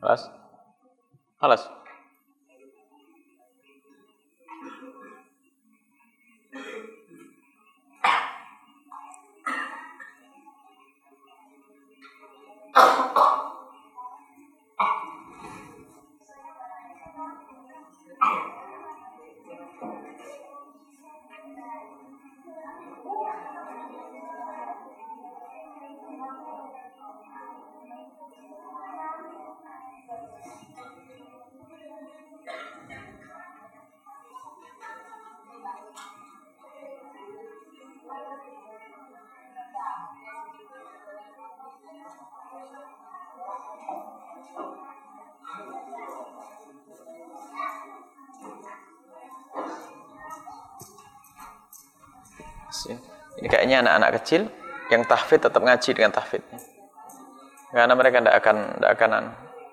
خلاص؟ خلاص. Ini kayaknya anak-anak kecil yang tahfid tetap ngaji dengan tahfidnya. Karena mereka tidak akan tidak akan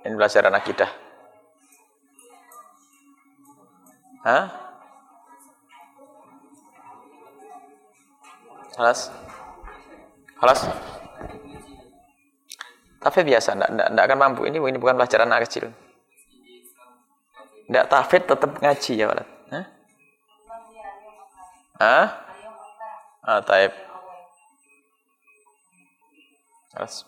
ini belajar anak kita. Hah? Halas? Halas? Tahfid biasa, tidak, tidak, tidak akan mampu. Ini ini bukan pelajaran anak kecil. Tidak tahfid tetap ngaji ya, Walad. Hah? Hah? Ah, taib. Halas.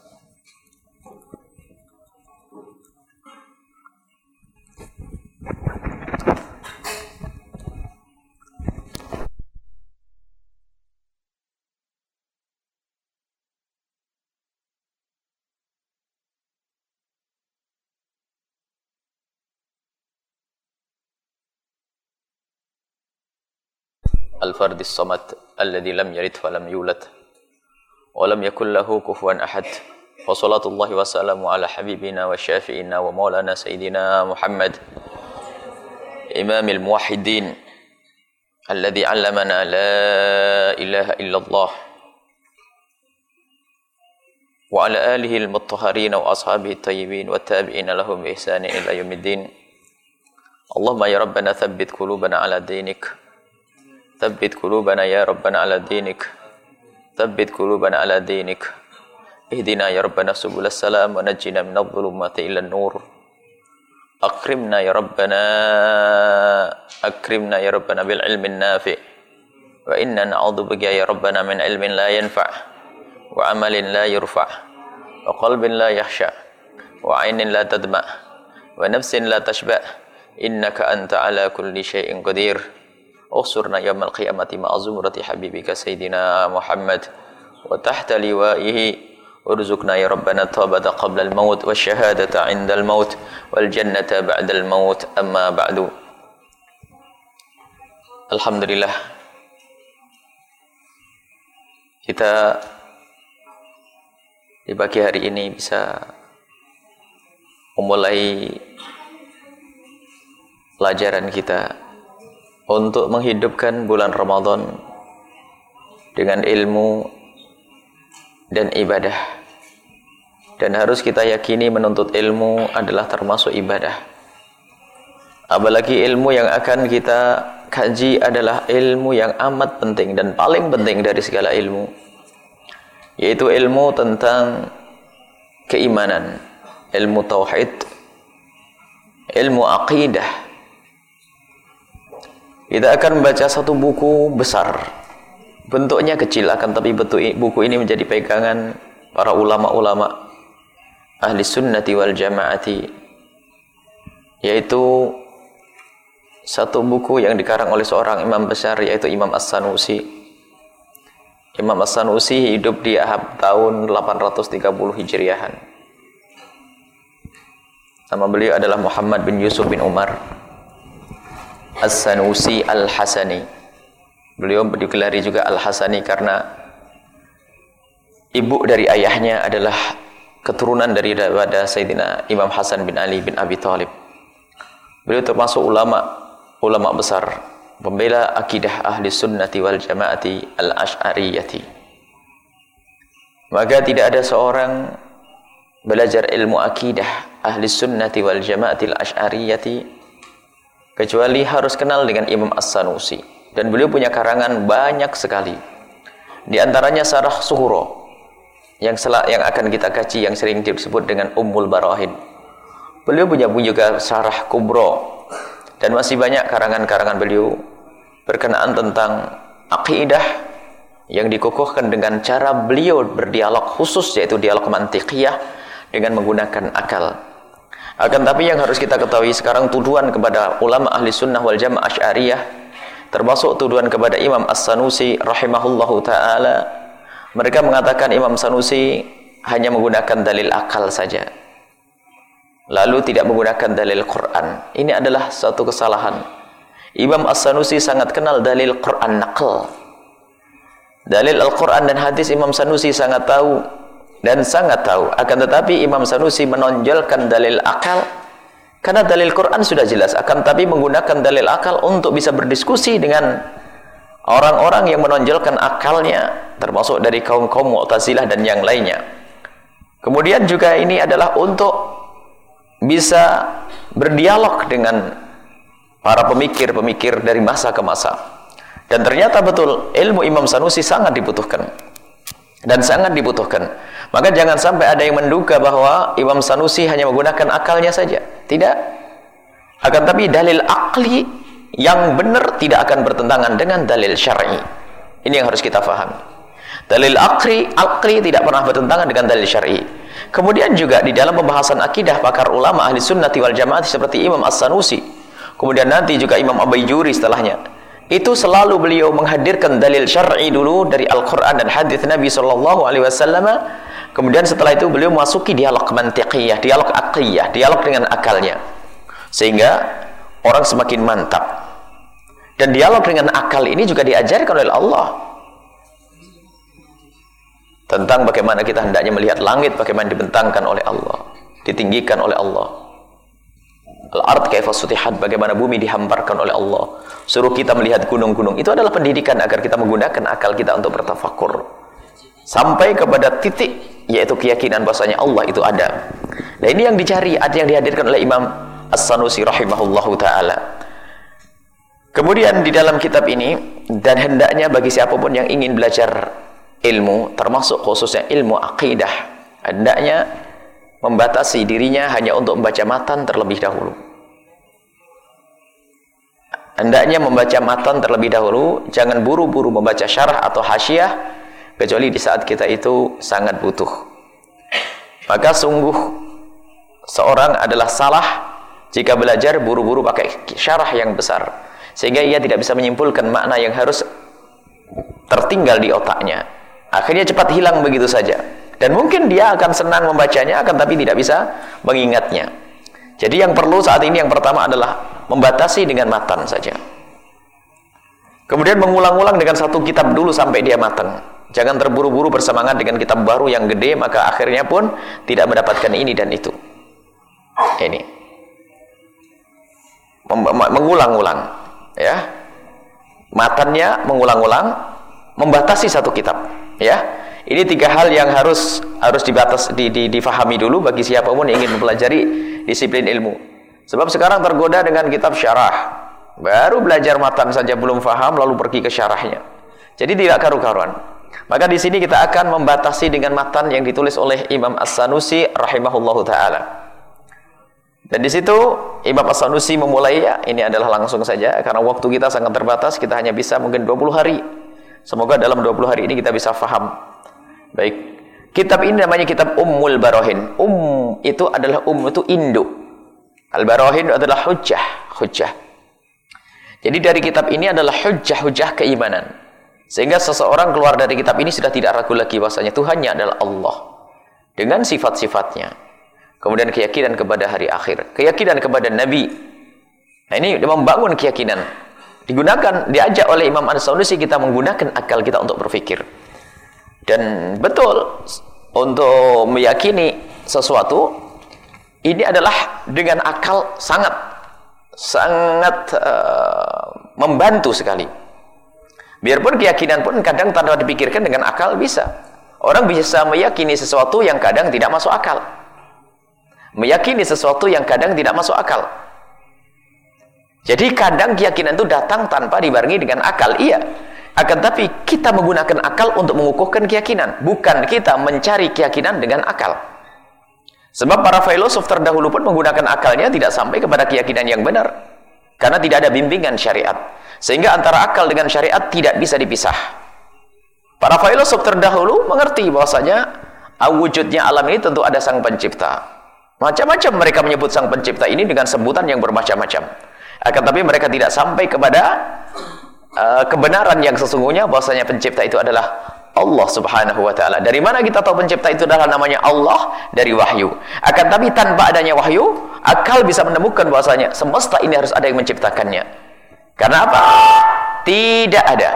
الفرد الصمد الذي لم يلد ولم يولد ولم يكن له كفوا أحد. وصلاة الله وسلامه على حبيبنا وشافئنا ومولانا سيدنا محمد إمام الموحدين الذي علمنا لا إله إلا الله وعلى آله المطهرين وأصحابه الطيبين والتابعين لهم بإحسان إلى يوم الدين. اللهم يا ربنا ثبت قلوبنا على دينك ثبت قلوبنا يا ربنا على دينك. ثبت قلوبنا على دينك. اهدنا يا ربنا سبل السلام ونجنا من الظلمات إلى النور. أكرمنا يا ربنا أكرمنا يا ربنا بالعلم النافع. وإنا نعوذ بك يا ربنا من علم لا ينفع وعمل لا يرفع وقلب لا يخشع وعين لا تدمع ونفس لا تشبع. إنك أنت على كل شيء قدير. أخسرنا يوم القيامة مع زمرة حبيبك سيدنا محمد وتحت لوائه ارزقنا يا ربنا التوبة قبل الموت والشهادة عند الموت والجنة بعد الموت أما بعد Alhamdulillah kita di pagi hari ini bisa memulai pelajaran kita untuk menghidupkan bulan Ramadan dengan ilmu dan ibadah. Dan harus kita yakini menuntut ilmu adalah termasuk ibadah. Apalagi ilmu yang akan kita kaji adalah ilmu yang amat penting dan paling penting dari segala ilmu. Yaitu ilmu tentang keimanan, ilmu tauhid, ilmu aqidah, kita akan membaca satu buku besar. Bentuknya kecil akan tapi buku ini menjadi pegangan para ulama-ulama ahli sunnati wal jamaati yaitu satu buku yang dikarang oleh seorang imam besar yaitu Imam As-Sanusi. Imam As-Sanusi hidup di Ahab tahun 830 Hijriahan. Nama beliau adalah Muhammad bin Yusuf bin Umar. As-Sanusi Al-Hasani. Beliau digelari juga Al-Hasani karena ibu dari ayahnya adalah keturunan dari daripada Sayyidina Imam Hasan bin Ali bin Abi Thalib. Beliau termasuk ulama ulama besar pembela akidah ahli sunnati wal jamaati al-ash'ariyati. Maka tidak ada seorang belajar ilmu akidah ahli sunnati wal jamaati al-ash'ariyati kecuali harus kenal dengan Imam As-Sanusi. Dan beliau punya karangan banyak sekali. Di antaranya Sarah Suhuro yang selak yang akan kita kaji yang sering disebut dengan Ummul Barahin. Beliau punya juga Sarah Kubro. Dan masih banyak karangan-karangan beliau berkenaan tentang akidah yang dikukuhkan dengan cara beliau berdialog khusus yaitu dialog mantiqiyah dengan menggunakan akal. Akan tapi yang harus kita ketahui sekarang tuduhan kepada ulama ahli sunnah wal jamaah asyariyah termasuk tuduhan kepada Imam As-Sanusi rahimahullahu taala mereka mengatakan Imam Sanusi hanya menggunakan dalil akal saja lalu tidak menggunakan dalil Quran. Ini adalah suatu kesalahan. Imam As-Sanusi sangat kenal dalil Quran naql. Dalil Al-Quran dan hadis Imam Sanusi sangat tahu dan sangat tahu. Akan tetapi Imam Sanusi menonjolkan dalil akal karena dalil Quran sudah jelas. Akan tetapi menggunakan dalil akal untuk bisa berdiskusi dengan orang-orang yang menonjolkan akalnya termasuk dari kaum-kaum Mu'tazilah dan yang lainnya. Kemudian juga ini adalah untuk bisa berdialog dengan para pemikir-pemikir dari masa ke masa. Dan ternyata betul ilmu Imam Sanusi sangat dibutuhkan. Dan sangat dibutuhkan. Maka jangan sampai ada yang menduga bahwa Imam Sanusi hanya menggunakan akalnya saja. Tidak. Akan tapi dalil akli yang benar tidak akan bertentangan dengan dalil syar'i. Ini yang harus kita fahami. Dalil akli, akli tidak pernah bertentangan dengan dalil syar'i. Kemudian juga di dalam pembahasan akidah pakar ulama ahli sunnati wal jamaah seperti Imam As-Sanusi. Kemudian nanti juga Imam Abayjuri setelahnya. Itu selalu beliau menghadirkan dalil syar'i dulu dari Al-Quran dan hadis Nabi Sallallahu Alaihi Wasallam. Kemudian setelah itu beliau masuki dialog mantiqiyah, dialog aqliyah, dialog dengan akalnya. Sehingga orang semakin mantap. Dan dialog dengan akal ini juga diajarkan oleh Allah tentang bagaimana kita hendaknya melihat langit bagaimana dibentangkan oleh Allah ditinggikan oleh Allah al-ard kaifa sutihat bagaimana bumi dihamparkan oleh Allah. Suruh kita melihat gunung-gunung. Itu adalah pendidikan agar kita menggunakan akal kita untuk bertafakur. Sampai kepada titik yaitu keyakinan bahasanya Allah itu ada. Nah ini yang dicari ada yang dihadirkan oleh Imam As-Sanusi rahimahullahu taala. Kemudian di dalam kitab ini dan hendaknya bagi siapa pun yang ingin belajar ilmu termasuk khususnya ilmu akidah hendaknya membatasi dirinya hanya untuk membaca matan terlebih dahulu hendaknya membaca matan terlebih dahulu jangan buru-buru membaca syarah atau hasyiah kecuali di saat kita itu sangat butuh. Maka sungguh seorang adalah salah jika belajar buru-buru pakai syarah yang besar sehingga ia tidak bisa menyimpulkan makna yang harus tertinggal di otaknya. Akhirnya cepat hilang begitu saja. Dan mungkin dia akan senang membacanya akan tapi tidak bisa mengingatnya jadi yang perlu saat ini yang pertama adalah membatasi dengan matan saja. Kemudian mengulang-ulang dengan satu kitab dulu sampai dia matang. Jangan terburu-buru bersemangat dengan kitab baru yang gede maka akhirnya pun tidak mendapatkan ini dan itu. Ini. Mengulang-ulang ya. Matannya mengulang-ulang membatasi satu kitab ya. Ini tiga hal yang harus harus dibatas di, di, difahami dulu bagi siapa pun yang ingin mempelajari disiplin ilmu. Sebab sekarang tergoda dengan kitab syarah. Baru belajar matan saja belum faham lalu pergi ke syarahnya. Jadi tidak karu-karuan. Maka di sini kita akan membatasi dengan matan yang ditulis oleh Imam As-Sanusi rahimahullahu taala. Dan di situ Imam As-Sanusi memulai ya ini adalah langsung saja karena waktu kita sangat terbatas kita hanya bisa mungkin 20 hari. Semoga dalam 20 hari ini kita bisa faham. Baik. Kitab ini namanya kitab Ummul Barohin. Um itu adalah um itu induk. Al Barohin adalah hujjah, hujjah. Jadi dari kitab ini adalah hujjah-hujjah keimanan. Sehingga seseorang keluar dari kitab ini sudah tidak ragu lagi bahwasanya Tuhannya adalah Allah dengan sifat-sifatnya. Kemudian keyakinan kepada hari akhir, keyakinan kepada nabi. Nah, ini membangun keyakinan digunakan diajak oleh Imam An-Sanusi kita menggunakan akal kita untuk berpikir dan betul untuk meyakini sesuatu ini adalah dengan akal sangat sangat uh, membantu sekali biarpun keyakinan pun kadang tanpa dipikirkan dengan akal bisa orang bisa meyakini sesuatu yang kadang tidak masuk akal meyakini sesuatu yang kadang tidak masuk akal jadi kadang keyakinan itu datang tanpa dibarengi dengan akal. Iya. Akan tapi kita menggunakan akal untuk mengukuhkan keyakinan. Bukan kita mencari keyakinan dengan akal. Sebab para filosof terdahulu pun menggunakan akalnya tidak sampai kepada keyakinan yang benar. Karena tidak ada bimbingan syariat. Sehingga antara akal dengan syariat tidak bisa dipisah. Para filosof terdahulu mengerti bahwasanya wujudnya alam ini tentu ada sang pencipta. Macam-macam mereka menyebut sang pencipta ini dengan sebutan yang bermacam-macam. Akan tapi mereka tidak sampai kepada uh, kebenaran yang sesungguhnya bahwasanya pencipta itu adalah Allah subhanahu wa ta'ala. Dari mana kita tahu pencipta itu adalah namanya Allah? Dari wahyu. Akan tapi tanpa adanya wahyu, akal bisa menemukan bahwasanya semesta ini harus ada yang menciptakannya. Karena apa? Tidak ada.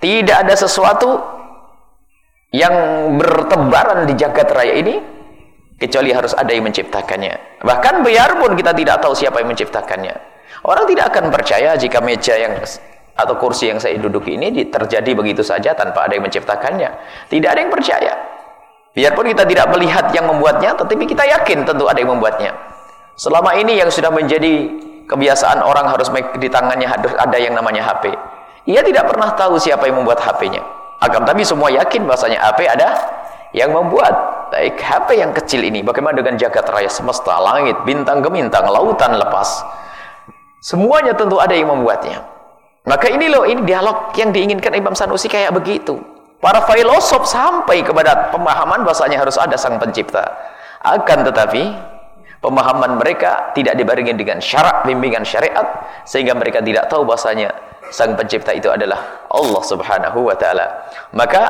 Tidak ada sesuatu yang bertebaran di jagat raya ini kecuali harus ada yang menciptakannya. Bahkan biarpun kita tidak tahu siapa yang menciptakannya. Orang tidak akan percaya jika meja yang atau kursi yang saya duduki ini terjadi begitu saja tanpa ada yang menciptakannya. Tidak ada yang percaya. Biarpun kita tidak melihat yang membuatnya, tetapi kita yakin tentu ada yang membuatnya. Selama ini yang sudah menjadi kebiasaan orang harus di tangannya ada yang namanya HP. Ia tidak pernah tahu siapa yang membuat HP-nya. Akan tapi semua yakin bahasanya HP ada yang membuat. Baik HP yang kecil ini, bagaimana dengan jagat raya semesta, langit, bintang gemintang, lautan lepas. Semuanya tentu ada yang membuatnya. Maka ini loh, ini dialog yang diinginkan Imam Sanusi kayak begitu. Para filosof sampai kepada pemahaman bahasanya harus ada sang pencipta. Akan tetapi, pemahaman mereka tidak dibarengi dengan syarak bimbingan syariat, sehingga mereka tidak tahu bahasanya sang pencipta itu adalah Allah subhanahu wa ta'ala. Maka,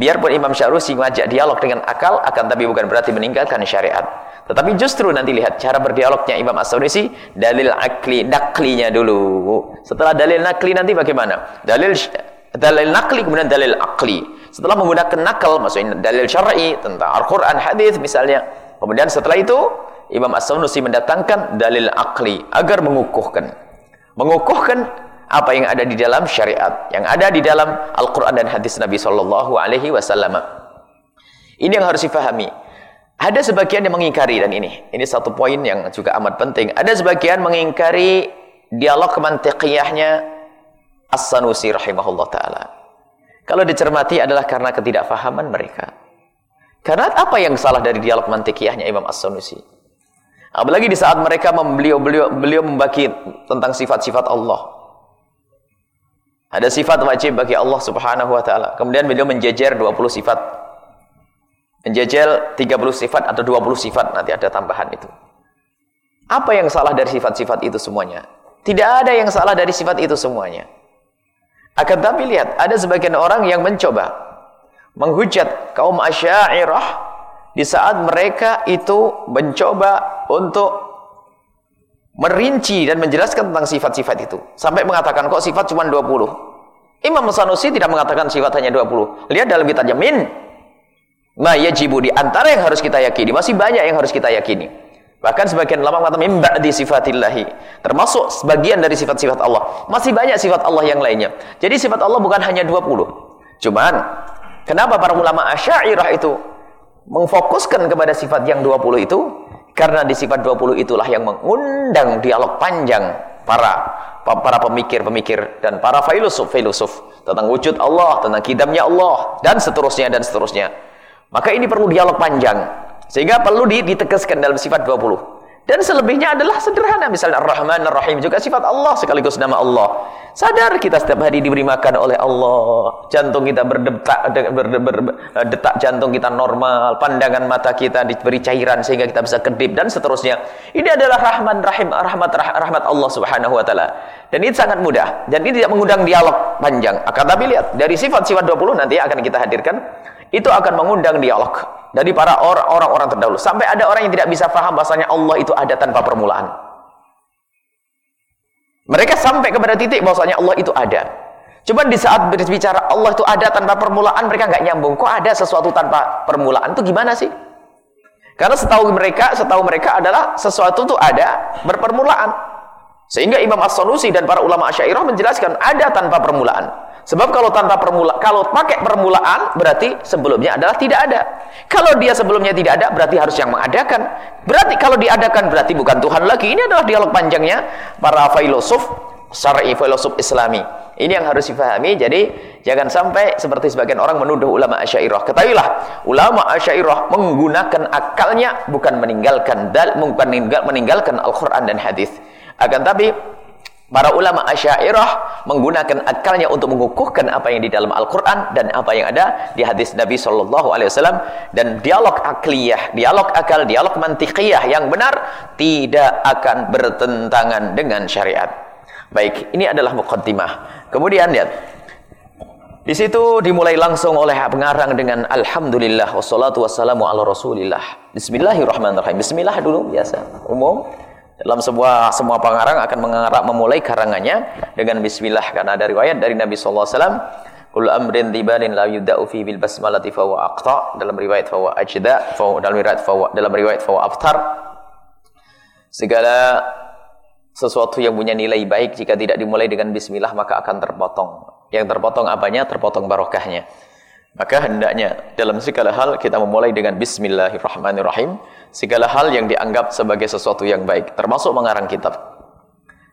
biarpun Imam Syarusi mengajak dialog dengan akal, akan tapi bukan berarti meninggalkan syariat. Tetapi justru nanti lihat cara berdialognya Imam As-Sanusi, dalil akli, naklinya dulu. Setelah dalil nakli nanti bagaimana? Dalil dalil nakli kemudian dalil akli. Setelah menggunakan nakal, maksudnya dalil syar'i tentang Al-Qur'an, hadis misalnya. Kemudian setelah itu Imam As-Sanusi mendatangkan dalil akli agar mengukuhkan. Mengukuhkan apa yang ada di dalam syariat, yang ada di dalam Al-Qur'an dan hadis Nabi sallallahu alaihi wasallam. Ini yang harus difahami. Ada sebagian yang mengingkari dan ini, ini satu poin yang juga amat penting. Ada sebagian mengingkari dialog kemantiqiyahnya As-Sanusi rahimahullah taala. Kalau dicermati adalah karena ketidakfahaman mereka. Karena apa yang salah dari dialog mantikiyahnya Imam As-Sanusi? Apalagi di saat mereka beliau beliau beliau membagi tentang sifat-sifat Allah. Ada sifat wajib bagi Allah Subhanahu wa taala. Kemudian beliau menjejer 20 sifat menjajal 30 sifat atau 20 sifat nanti ada tambahan itu apa yang salah dari sifat-sifat itu semuanya tidak ada yang salah dari sifat itu semuanya akan tapi lihat ada sebagian orang yang mencoba menghujat kaum asyairah di saat mereka itu mencoba untuk merinci dan menjelaskan tentang sifat-sifat itu. Sampai mengatakan kok sifat cuma 20 Imam Sanusi tidak mengatakan sifat hanya 20 lihat dalam kitabnya min ma yajibu di antara yang harus kita yakini. Masih banyak yang harus kita yakini. Bahkan sebagian ulama mengatakan min ba'di sifatillahi. Termasuk sebagian dari sifat-sifat Allah. Masih banyak sifat Allah yang lainnya. Jadi sifat Allah bukan hanya 20 cuman kenapa para ulama asyairah itu memfokuskan kepada sifat yang 20 itu karena di sifat 20 itulah yang mengundang dialog panjang para para pemikir-pemikir dan para filosof-filosof tentang wujud Allah, tentang kidamnya Allah dan seterusnya dan seterusnya. Maka ini perlu dialog panjang. Sehingga perlu ditegaskan dalam sifat 20. Dan selebihnya adalah sederhana. Misalnya Ar-Rahman, Ar-Rahim juga sifat Allah sekaligus nama Allah. Sadar kita setiap hari diberi makan oleh Allah. Jantung kita berdetak, berdetak jantung kita normal. Pandangan mata kita diberi cairan sehingga kita bisa kedip dan seterusnya. Ini adalah Rahman, Rahim, rahmat, rahmat Allah subhanahu wa ta'ala. Dan ini sangat mudah. Dan ini tidak mengundang dialog panjang. Akan tapi lihat, dari sifat-sifat 20 nanti akan kita hadirkan itu akan mengundang dialog dari para orang-orang terdahulu. Sampai ada orang yang tidak bisa paham bahasanya Allah itu ada tanpa permulaan. Mereka sampai kepada titik bahasanya Allah itu ada. Cuma di saat berbicara Allah itu ada tanpa permulaan mereka nggak nyambung. Kok ada sesuatu tanpa permulaan? Itu gimana sih? Karena setahu mereka setahu mereka adalah sesuatu itu ada berpermulaan. Sehingga Imam As-Sanusi dan para ulama Asy'ariyah menjelaskan ada tanpa permulaan Sebab kalau tanpa permula, kalau pakai permulaan berarti sebelumnya adalah tidak ada. Kalau dia sebelumnya tidak ada berarti harus yang mengadakan. Berarti kalau diadakan berarti bukan Tuhan lagi. Ini adalah dialog panjangnya para filosof syar'i filosof Islami. Ini yang harus difahami. Jadi jangan sampai seperti sebagian orang menuduh ulama Asy'ariyah. Ketahuilah, ulama Asy'ariyah menggunakan akalnya bukan meninggalkan dal bukan meninggal, meninggalkan Al-Qur'an dan hadis. Akan tapi Para ulama Asy'ariyah menggunakan akalnya untuk mengukuhkan apa yang di dalam Al-Qur'an dan apa yang ada di hadis Nabi sallallahu alaihi wasallam dan dialog akliyah, dialog akal, dialog mantiqiyah yang benar tidak akan bertentangan dengan syariat. Baik, ini adalah muqaddimah. Kemudian lihat di situ dimulai langsung oleh pengarang dengan alhamdulillah wassalatu wassalamu ala rasulillah. Bismillahirrahmanirrahim. Bismillah dulu biasa, umum. Dalam sebuah semua pengarang akan mengarang memulai karangannya dengan bismillah. Karena ada riwayat dari Nabi sallallahu alaihi wasallam Kul amrin dibalin la yudau fi bil basmalati fa aqta. Dalam riwayat fa ajda fa dalam riwayat fa dalam riwayat fa aftar segala sesuatu yang punya nilai baik jika tidak dimulai dengan bismillah maka akan terpotong. Yang terpotong apanya? Terpotong barokahnya maka hendaknya dalam segala hal kita memulai dengan bismillahirrahmanirrahim. Segala hal yang dianggap sebagai sesuatu yang baik termasuk mengarang kitab.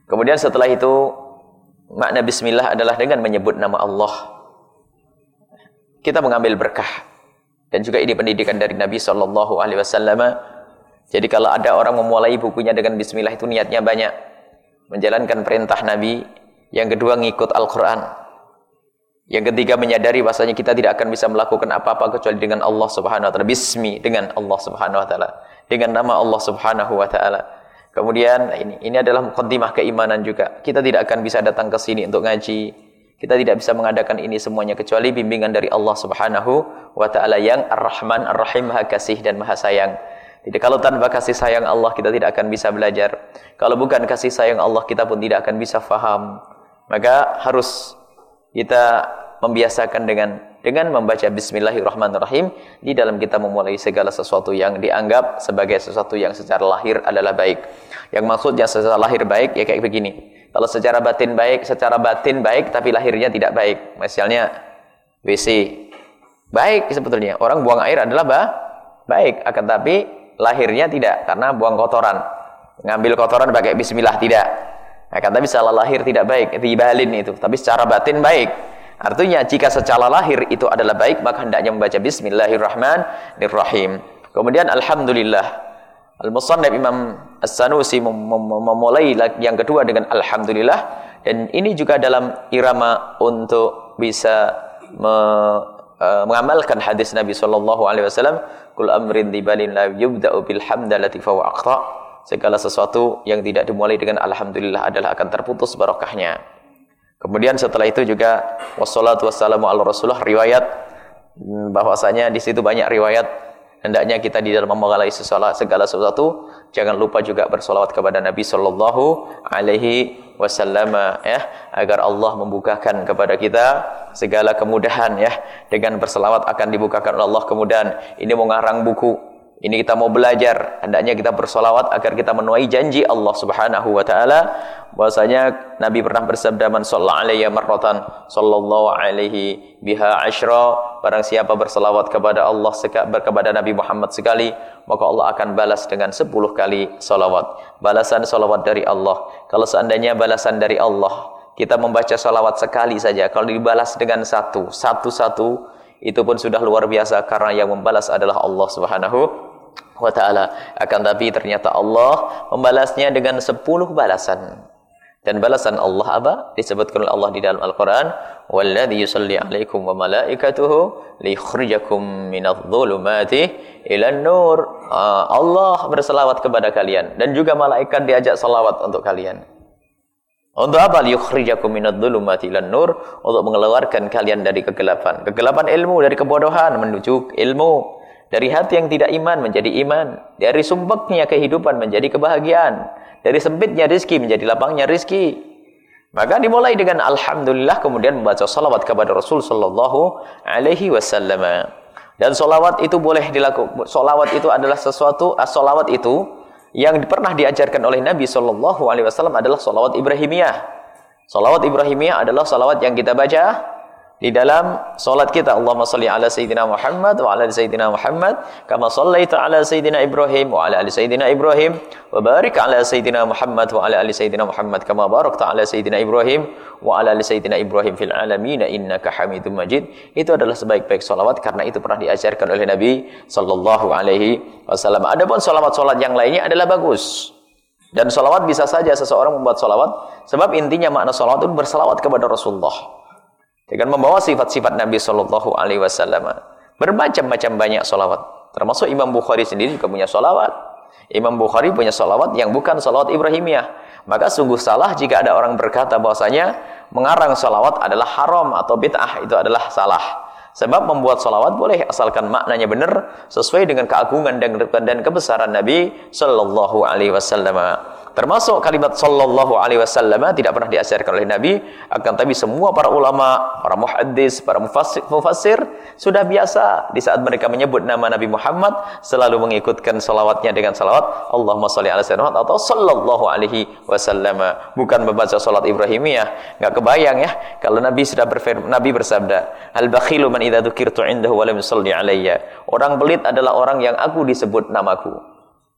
Kemudian setelah itu makna bismillah adalah dengan menyebut nama Allah. Kita mengambil berkah. Dan juga ini pendidikan dari Nabi sallallahu alaihi wasallam. Jadi kalau ada orang memulai bukunya dengan bismillah itu niatnya banyak. Menjalankan perintah Nabi. Yang kedua ngikut Al-Qur'an yang ketiga menyadari bahasanya kita tidak akan bisa melakukan apa-apa kecuali dengan Allah Subhanahu wa taala. Bismi dengan Allah Subhanahu wa taala. Dengan nama Allah Subhanahu wa taala. Kemudian ini ini adalah mukaddimah keimanan juga. Kita tidak akan bisa datang ke sini untuk ngaji. Kita tidak bisa mengadakan ini semuanya kecuali bimbingan dari Allah Subhanahu wa taala yang Ar-Rahman Ar-Rahim Maha Kasih dan Maha Sayang. Jadi kalau tanpa kasih sayang Allah kita tidak akan bisa belajar. Kalau bukan kasih sayang Allah kita pun tidak akan bisa faham. Maka harus kita membiasakan dengan dengan membaca bismillahirrahmanirrahim di dalam kita memulai segala sesuatu yang dianggap sebagai sesuatu yang secara lahir adalah baik. Yang maksudnya secara lahir baik ya kayak begini. Kalau secara batin baik, secara batin baik tapi lahirnya tidak baik. Misalnya WC baik sebetulnya. Orang buang air adalah bah, baik akan tapi lahirnya tidak karena buang kotoran. Ngambil kotoran pakai bismillah tidak. Akan tapi secara lahir tidak baik, dibalin itu. Tapi secara batin baik. Artinya jika secara lahir itu adalah baik, maka hendaknya membaca Bismillahirrahmanirrahim. Kemudian Alhamdulillah. Al-Musannaf Imam As-Sanusi memulai yang kedua dengan Alhamdulillah. Dan ini juga dalam irama untuk bisa me, uh, mengamalkan hadis Nabi Sallallahu Alaihi Wasallam. Kul amrin dibalin la yubda'u bilhamdalati fawa aqta' segala sesuatu yang tidak dimulai dengan alhamdulillah adalah akan terputus barokahnya. Kemudian setelah itu juga wassalatu wassalamu ala rasulullah riwayat hmm, bahwasanya di situ banyak riwayat hendaknya kita di dalam mengalami segala sesuatu jangan lupa juga bersolawat kepada Nabi sallallahu alaihi wasallam ya agar Allah membukakan kepada kita segala kemudahan ya dengan berselawat akan dibukakan oleh Allah kemudian ini mengarang buku ini kita mau belajar, hendaknya kita bersolawat agar kita menuai janji Allah Subhanahu wa taala. Bahwasanya Nabi pernah bersabda man sallallahu alaihi marratan sallallahu alaihi biha asyra barang siapa berselawat kepada Allah kepada Nabi Muhammad sekali maka Allah akan balas dengan 10 kali salawat balasan salawat dari Allah. Kalau seandainya balasan dari Allah kita membaca salawat sekali saja. Kalau dibalas dengan satu satu-satu itu pun sudah luar biasa karena yang membalas adalah Allah Subhanahu wa taala. Akan tapi ternyata Allah membalasnya dengan 10 balasan. Dan balasan Allah apa? Disebutkan oleh Allah di dalam Al-Qur'an, "Walladzi yusalli 'alaikum wa malaikatuhu liyukhrijakum minadh-dhulumati ila nur ah, Allah berselawat kepada kalian dan juga malaikat diajak salawat untuk kalian. Untuk apa? Liyukhrijakum minadh-dhulumati ilan nur, untuk mengeluarkan kalian dari kegelapan. Kegelapan ilmu dari kebodohan menuju ilmu. Dari hati yang tidak iman menjadi iman. Dari sumpeknya kehidupan menjadi kebahagiaan. Dari sempitnya rizki menjadi lapangnya rizki. Maka dimulai dengan alhamdulillah kemudian membaca salawat kepada Rasul sallallahu alaihi wasallam. Dan salawat itu boleh dilakukan. Salawat itu adalah sesuatu, salawat itu yang pernah diajarkan oleh Nabi Shallallahu Alaihi Wasallam adalah salawat Ibrahimiyah. Salawat Ibrahimiyah adalah salawat yang kita baca di dalam solat kita Allahumma salli ala sayyidina Muhammad wa ala sayyidina Muhammad kama sallaita ala sayyidina Ibrahim wa ala ali sayyidina Ibrahim wa barik ala sayyidina Muhammad wa ala ali sayyidina Muhammad kama barakta ala sayyidina Ibrahim wa ala ali sayyidina Ibrahim fil alamin innaka Hamidum Majid. Itu adalah sebaik-baik salawat karena itu pernah diajarkan oleh Nabi sallallahu alaihi wasallam. Adapun salawat-salat yang lainnya adalah bagus. Dan salawat bisa saja seseorang membuat salawat sebab intinya makna salawat itu bersalawat kepada Rasulullah dengan membawa sifat-sifat Nabi Shallallahu Alaihi Wasallam. Bermacam-macam banyak solawat. Termasuk Imam Bukhari sendiri juga punya solawat. Imam Bukhari punya solawat yang bukan solawat Ibrahimiyah. Maka sungguh salah jika ada orang berkata bahwasanya mengarang solawat adalah haram atau bid'ah. Itu adalah salah. Sebab membuat solawat boleh asalkan maknanya benar sesuai dengan keagungan dan, kebesaran Nabi Shallallahu Alaihi Wasallam termasuk kalimat sallallahu alaihi wasallam tidak pernah diajarkan oleh Nabi akan tapi semua para ulama para muhaddis para mufassir, sudah biasa di saat mereka menyebut nama Nabi Muhammad selalu mengikutkan salawatnya dengan salawat Allahumma salli ala sayyidina Muhammad atau sallallahu alaihi wasallam. Bukan membaca salat Ibrahimiyah. Enggak kebayang ya kalau Nabi sudah berfirman Nabi bersabda al bakhilu man idza dzukirtu indahu wa lam orang pelit adalah orang yang aku disebut namaku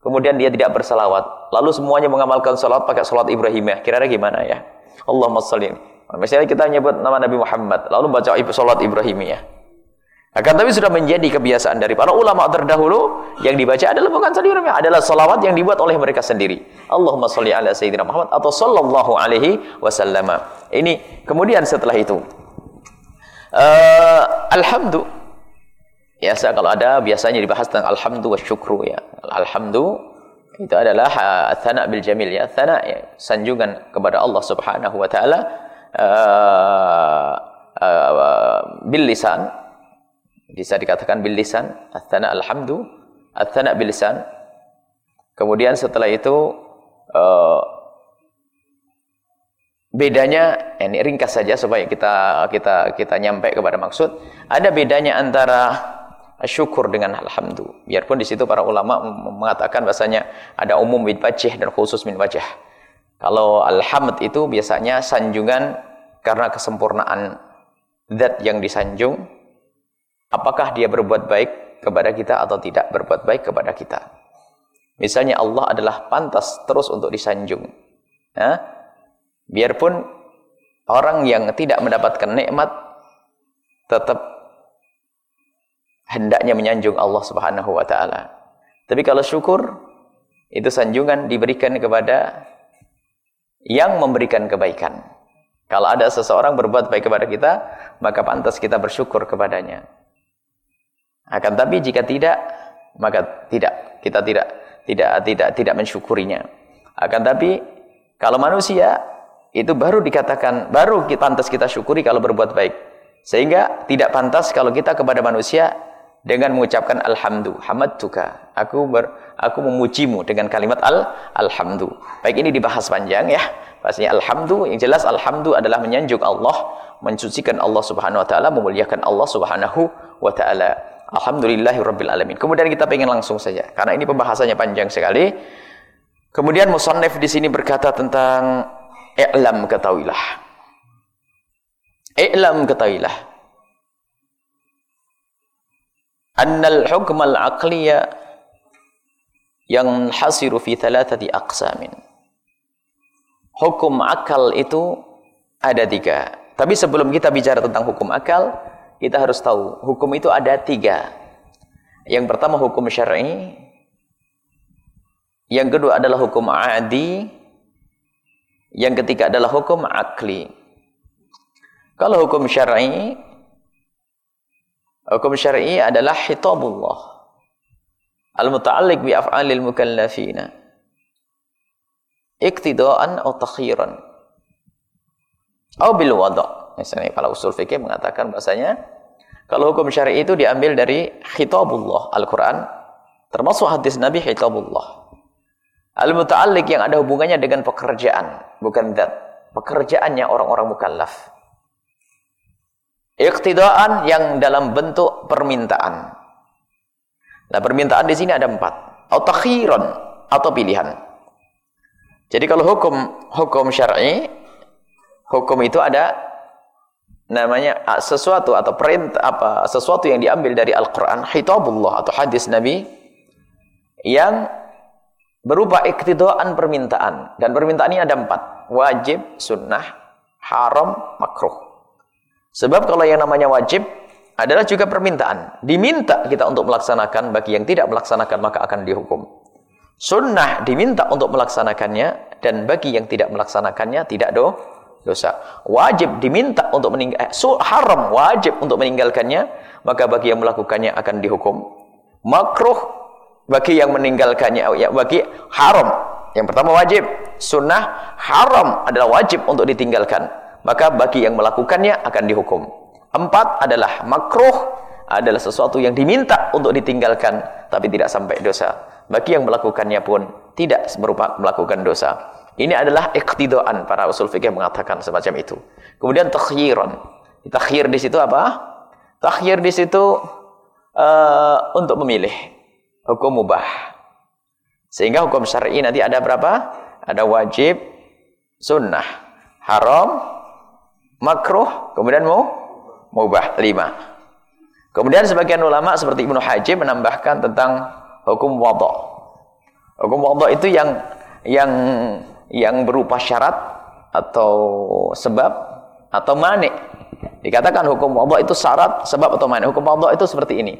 Kemudian dia tidak bersalawat. Lalu semuanya mengamalkan salat pakai salat Ibrahimiyah. Kira-kira gimana ya? Allahumma salli. Misalnya kita nyebut nama Nabi Muhammad, lalu baca salat Ibrahimiyah. Akan tapi sudah menjadi kebiasaan dari para ulama terdahulu yang dibaca adalah bukan salat Ibrahimiyah, adalah salawat yang dibuat oleh mereka sendiri. Allahumma salli ala sayyidina Muhammad atau sallallahu alaihi wasallam. Ini kemudian setelah itu uh, alhamdulillah Biasa kalau ada biasanya dibahas tentang alhamdu wa syukru ya. Alhamdu itu adalah thana bil jamil ya. Thana ya, sanjungan kepada Allah Subhanahu wa taala uh, uh, bil lisan bisa dikatakan bil lisan thana alhamdu thana bil lisan kemudian setelah itu uh, bedanya ini ringkas saja supaya kita kita kita nyampe kepada maksud ada bedanya antara syukur dengan alhamdu. Biarpun di situ para ulama mengatakan bahasanya ada umum min wajah dan khusus min wajah. Kalau alhamd itu biasanya sanjungan karena kesempurnaan zat yang disanjung. Apakah dia berbuat baik kepada kita atau tidak berbuat baik kepada kita. Misalnya Allah adalah pantas terus untuk disanjung. Ya? Biarpun orang yang tidak mendapatkan nikmat tetap hendaknya menyanjung Allah Subhanahu wa taala. Tapi kalau syukur itu sanjungan diberikan kepada yang memberikan kebaikan. Kalau ada seseorang berbuat baik kepada kita, maka pantas kita bersyukur kepadanya. Akan tapi jika tidak, maka tidak kita tidak tidak tidak tidak mensyukurinya. Akan tapi kalau manusia itu baru dikatakan baru kita pantas kita syukuri kalau berbuat baik. Sehingga tidak pantas kalau kita kepada manusia dengan mengucapkan alhamdu hamadtuka. Aku ber, aku memujimu dengan kalimat al alhamdu. Baik ini dibahas panjang ya. Pastinya alhamdu yang jelas alhamdu adalah menyanjung Allah mensucikan Allah Subhanahu wa taala memuliakan Allah Subhanahu wa taala. Alhamdulillahirabbil alamin. Kemudian kita pengen langsung saja karena ini pembahasannya panjang sekali. Kemudian musannif di sini berkata tentang i'lam ketahuilah. I'lam ketahuilah annal hukm al-aqliya yang hasiru fi thalathati aqsamin. Hukum akal itu ada tiga. Tapi sebelum kita bicara tentang hukum akal, kita harus tahu hukum itu ada tiga. Yang pertama hukum syar'i, yang kedua adalah hukum adi, yang ketiga adalah hukum akli. Kalau hukum syar'i Hukum syar'i adalah hitabullah. Al-muta'alliq bi af'alil mukallafina. Iktidaan atau takhiran. Atau bil wada'. Misalnya kalau usul fikih mengatakan bahasanya kalau hukum syar'i itu diambil dari khitabullah Al-Qur'an termasuk hadis Nabi khitabullah. Al-muta'alliq yang ada hubungannya dengan pekerjaan, bukan zat. Pekerjaannya orang-orang mukallaf. Iktidaan yang dalam bentuk permintaan. Nah, permintaan di sini ada empat. Atau takhiran atau pilihan. Jadi kalau hukum hukum syar'i, hukum itu ada namanya sesuatu atau perintah apa sesuatu yang diambil dari Al-Qur'an hitabullah atau hadis Nabi yang berupa iktidaan permintaan dan permintaan ini ada empat wajib sunnah haram makruh sebab kalau yang namanya wajib adalah juga permintaan diminta kita untuk melaksanakan bagi yang tidak melaksanakan maka akan dihukum sunnah diminta untuk melaksanakannya dan bagi yang tidak melaksanakannya tidak do dosa. Wajib diminta untuk meninggal, eh, haram wajib untuk meninggalkannya, maka bagi yang melakukannya akan dihukum. Makruh bagi yang meninggalkannya, ya, bagi haram. Yang pertama wajib, sunnah haram adalah wajib untuk ditinggalkan. Maka bagi yang melakukannya akan dihukum. Empat adalah makruh adalah sesuatu yang diminta untuk ditinggalkan tapi tidak sampai dosa. Bagi yang melakukannya pun tidak berupa melakukan dosa. Ini adalah iktidaan para usul fikih mengatakan semacam itu. Kemudian takhyiran. Takhyir di situ apa? Takhyir di situ uh, untuk memilih hukum mubah. Sehingga hukum syar'i nanti ada berapa? Ada wajib, sunnah, haram, makruh, kemudian mu mubah lima. Kemudian sebagian ulama seperti Ibnu Hajim menambahkan tentang hukum wadha. Hukum wadha itu yang yang yang berupa syarat atau sebab atau mani. Dikatakan hukum Allah itu syarat, sebab atau mani. Hukum Allah itu seperti ini.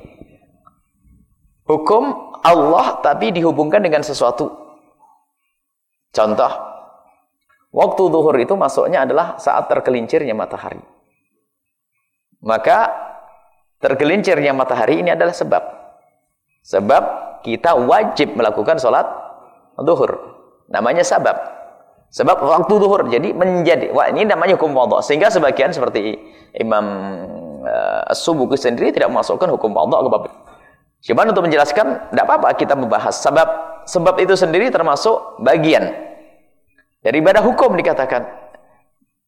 Hukum Allah tapi dihubungkan dengan sesuatu. Contoh, waktu zuhur itu masuknya adalah saat tergelincirnya matahari. Maka tergelincirnya matahari ini adalah sebab. Sebab kita wajib melakukan sholat zuhur. Namanya sabab. Sebab waktu zuhur jadi menjadi wah ini namanya hukum wadha. Sehingga sebagian seperti Imam uh, sendiri tidak memasukkan hukum wadha ke bab. Cuma untuk menjelaskan tidak apa-apa kita membahas sebab sebab itu sendiri termasuk bagian dari ibadah hukum dikatakan.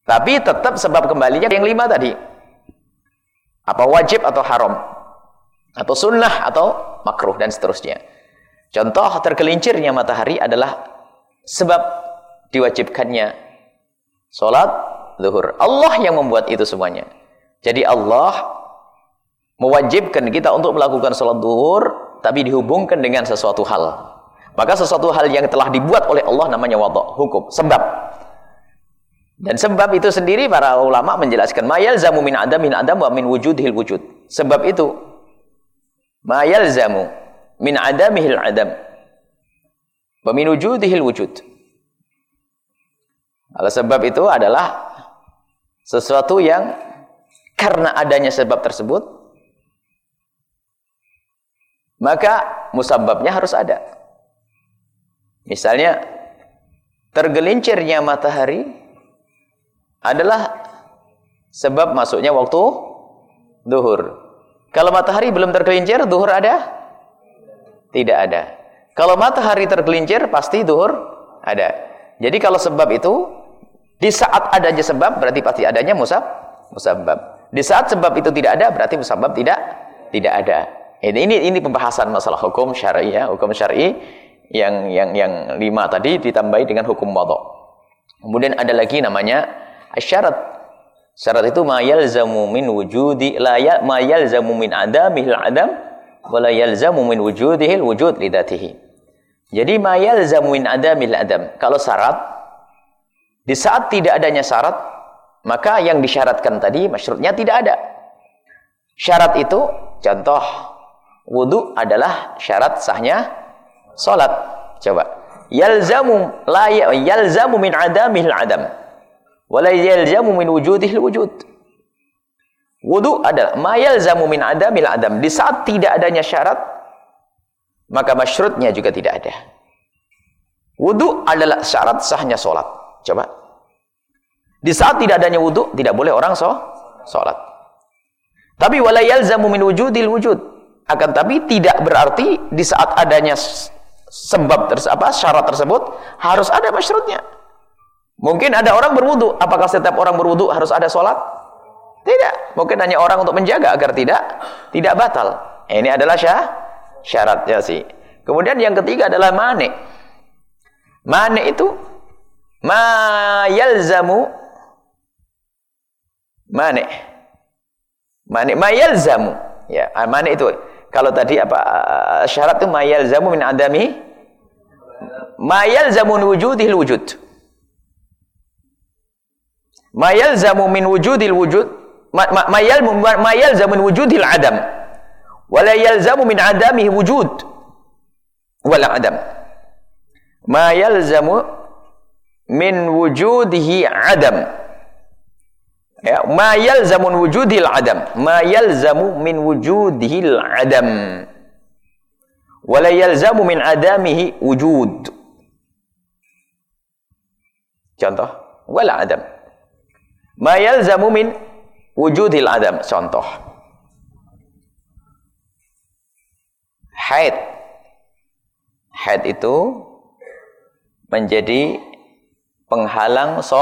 Tapi tetap sebab kembalinya yang lima tadi. Apa wajib atau haram? Atau sunnah atau makruh dan seterusnya. Contoh tergelincirnya matahari adalah sebab diwajibkannya sholat zuhur. Allah yang membuat itu semuanya. Jadi Allah mewajibkan kita untuk melakukan sholat zuhur, tapi dihubungkan dengan sesuatu hal. Maka sesuatu hal yang telah dibuat oleh Allah namanya wadok, hukum, sebab. Dan sebab itu sendiri para ulama menjelaskan mayal zamu min adam min adam wa min wujudihil wujud. Sebab itu mayal zamu min adamihil adam wa min wujudihil wujud. Kalau sebab itu adalah sesuatu yang karena adanya sebab tersebut maka musababnya harus ada. Misalnya tergelincirnya matahari adalah sebab masuknya waktu duhur. Kalau matahari belum tergelincir, duhur ada? Tidak ada. Kalau matahari tergelincir, pasti duhur ada. Jadi kalau sebab itu di saat adanya sebab berarti pasti adanya musab musabab. Di saat sebab itu tidak ada berarti musabab tidak tidak ada. Ini ini, ini pembahasan masalah hukum syar'i ya, hukum syar'i yang yang yang lima tadi ditambahi dengan hukum wadha. Kemudian ada lagi namanya syarat. Syarat itu ma yalzamu min wujudi la ya ma yalzamu min adam wa la yalzamu min wujudihil wujud lidatihi. Jadi ma yalzamu min adamil adam. Kalau syarat di saat tidak adanya syarat, maka yang disyaratkan tadi masyurutnya tidak ada. Syarat itu, contoh, wudhu adalah syarat sahnya solat. Coba. Yalzamu, la ya, yalzamu min adamihil adam. Wala yalzamu min wujudihil wujud. Wudhu adalah ma yalzamu min adamil adam. Di saat tidak adanya syarat, maka masyurutnya juga tidak ada. Wudhu adalah syarat sahnya solat. Coba. Di saat tidak adanya wudhu, tidak boleh orang so, sholat. Tapi wala yalzamu min wujudil wujud. Akan tapi tidak berarti di saat adanya sebab terse apa syarat tersebut harus ada masyurutnya. Mungkin ada orang berwudu, apakah setiap orang berwudu harus ada sholat? Tidak. Mungkin hanya orang untuk menjaga agar tidak tidak batal. Ini adalah syah, syaratnya sih. Kemudian yang ketiga adalah mane. Mane itu ma yalzamu mani Mani ma yalzamu. Ya, mani itu. Kalau tadi apa syarat itu ma yalzamu min adami ma yalzamu min wujudil wujud. Ma yalzamu min wujudil wujud ma, ma, ma, yal, ma yalzamu min wujudil adam. Wala yalzamu min adamihi wujud. Wala adam. Ma yalzamu min wujudihi adam ya ma yalzamu wujudil adam. Ma yalzamu min wujudil adam. Wala yalzamu min adamihi wujud. Contoh? Wala adam. Ma yalzamu min wujudil adam. Contoh. Haid. Haid itu menjadi penghalang so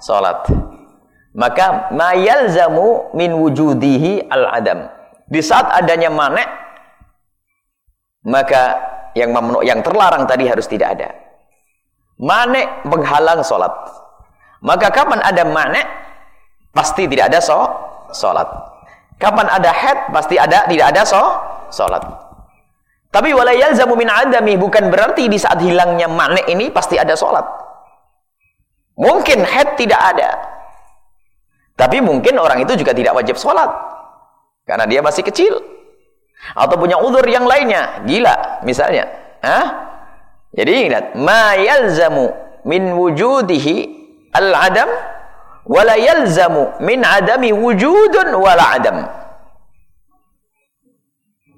salat maka mayalzamu min wujudihi al-adam. Di saat adanya manek maka yang yang terlarang tadi harus tidak ada. Manek menghalang salat. Maka kapan ada manek pasti tidak ada so salat. Kapan ada head pasti ada tidak ada so salat. Tapi wala yalzamu min adami bukan berarti di saat hilangnya manek ini pasti ada salat. Mungkin head tidak ada, tapi mungkin orang itu juga tidak wajib sholat. Karena dia masih kecil. Atau punya udur yang lainnya. Gila misalnya. Hah? Jadi ingat. Ma yalzamu min wujudihi al-adam. Wala yalzamu min adami wujudun wala adam.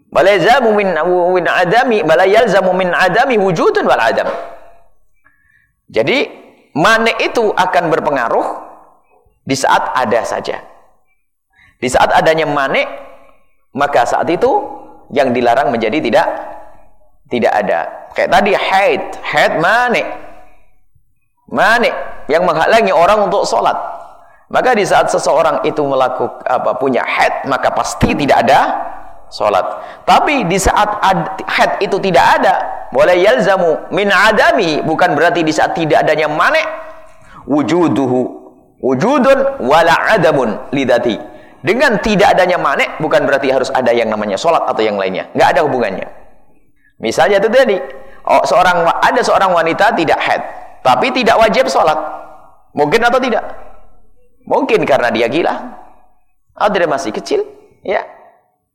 Wala yalzamu min, min adami. Wala yalzamu min adami wujudun wala adam. Jadi, mana itu akan berpengaruh di saat ada saja. Di saat adanya manik, maka saat itu yang dilarang menjadi tidak tidak ada. Kayak tadi haid, haid manik. Manik yang menghalangi orang untuk sholat. Maka di saat seseorang itu melakukan apa punya haid, maka pasti tidak ada sholat. Tapi di saat haid itu tidak ada, boleh yalzamu min adami, bukan berarti di saat tidak adanya manik, wujuduhu wujudun wala adamun lidati dengan tidak adanya manek bukan berarti harus ada yang namanya sholat atau yang lainnya. Nggak ada hubungannya. Misalnya itu tadi oh, seorang ada seorang wanita tidak head tapi tidak wajib sholat. Mungkin atau tidak? Mungkin karena dia gila. Atau dia masih kecil ya.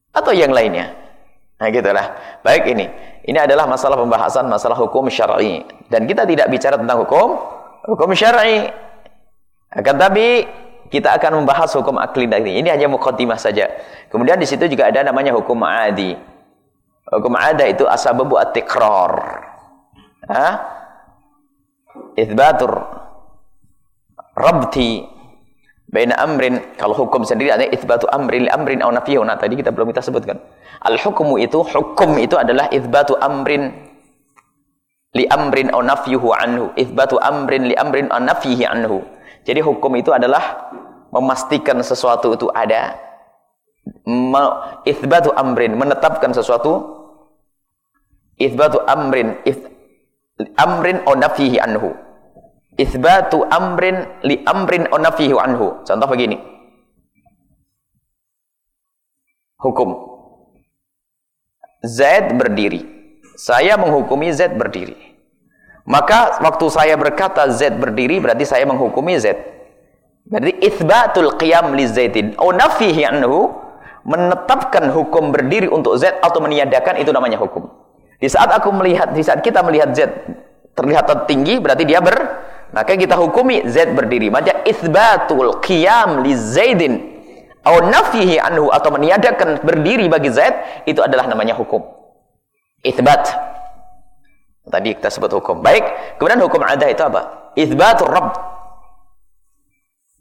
Atau yang lainnya. Nah gitulah. Baik ini. Ini adalah masalah pembahasan masalah hukum syar'i. Dan kita tidak bicara tentang hukum hukum syar'i akan tapi kita akan membahas hukum akli tadi. Ini hanya mukaddimah saja. Kemudian di situ juga ada namanya hukum adi. Hukum ada itu asababu at-tikrar. Hah? Itsbatur rabti baina amrin kalau hukum sendiri ada itsbatu amrin li amrin au nafiyun. Nah, tadi kita belum kita sebutkan. Al hukmu itu hukum itu adalah itsbatu amrin li amrin au nafyuhu anhu. Itsbatu amrin li amrin au nafyihi anhu jadi hukum itu adalah memastikan sesuatu itu ada. Ithbatu amrin, menetapkan sesuatu. Ithbatu amrin, amrin onafihi anhu. Ithbatu amrin li amrin onafihi anhu. Contoh begini. Hukum. Z berdiri. Saya menghukumi Z berdiri. Maka waktu saya berkata Z berdiri berarti saya menghukumi Z. Berarti itsbatul qiyam li Zaidin au nafihi anhu menetapkan hukum berdiri untuk Z atau meniadakan itu namanya hukum. Di saat aku melihat di saat kita melihat Z terlihat tinggi berarti dia ber maka kita hukumi Z berdiri. Maka itsbatul qiyam li Zaidin au nafihi anhu atau meniadakan berdiri bagi Z itu adalah namanya hukum. Itsbat Tadi kita sebut hukum. Baik, kemudian hukum ada itu apa? Itsbatur rabb.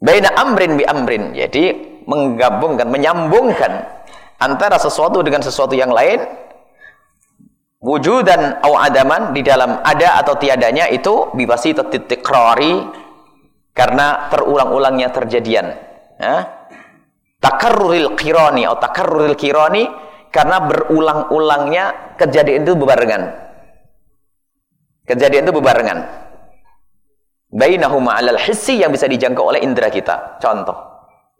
Baina amrin bi amrin. Jadi menggabungkan, menyambungkan antara sesuatu dengan sesuatu yang lain wujudan atau adaman di dalam ada atau tiadanya itu bibasi tikrari karena terulang-ulangnya terjadian. Ya. Takarruril kirani atau takarruril kirani karena berulang-ulangnya kejadian itu bebarengan. Kejadian itu bebarengan. Bainahuma alal hissi yang bisa dijangkau oleh indera kita. Contoh.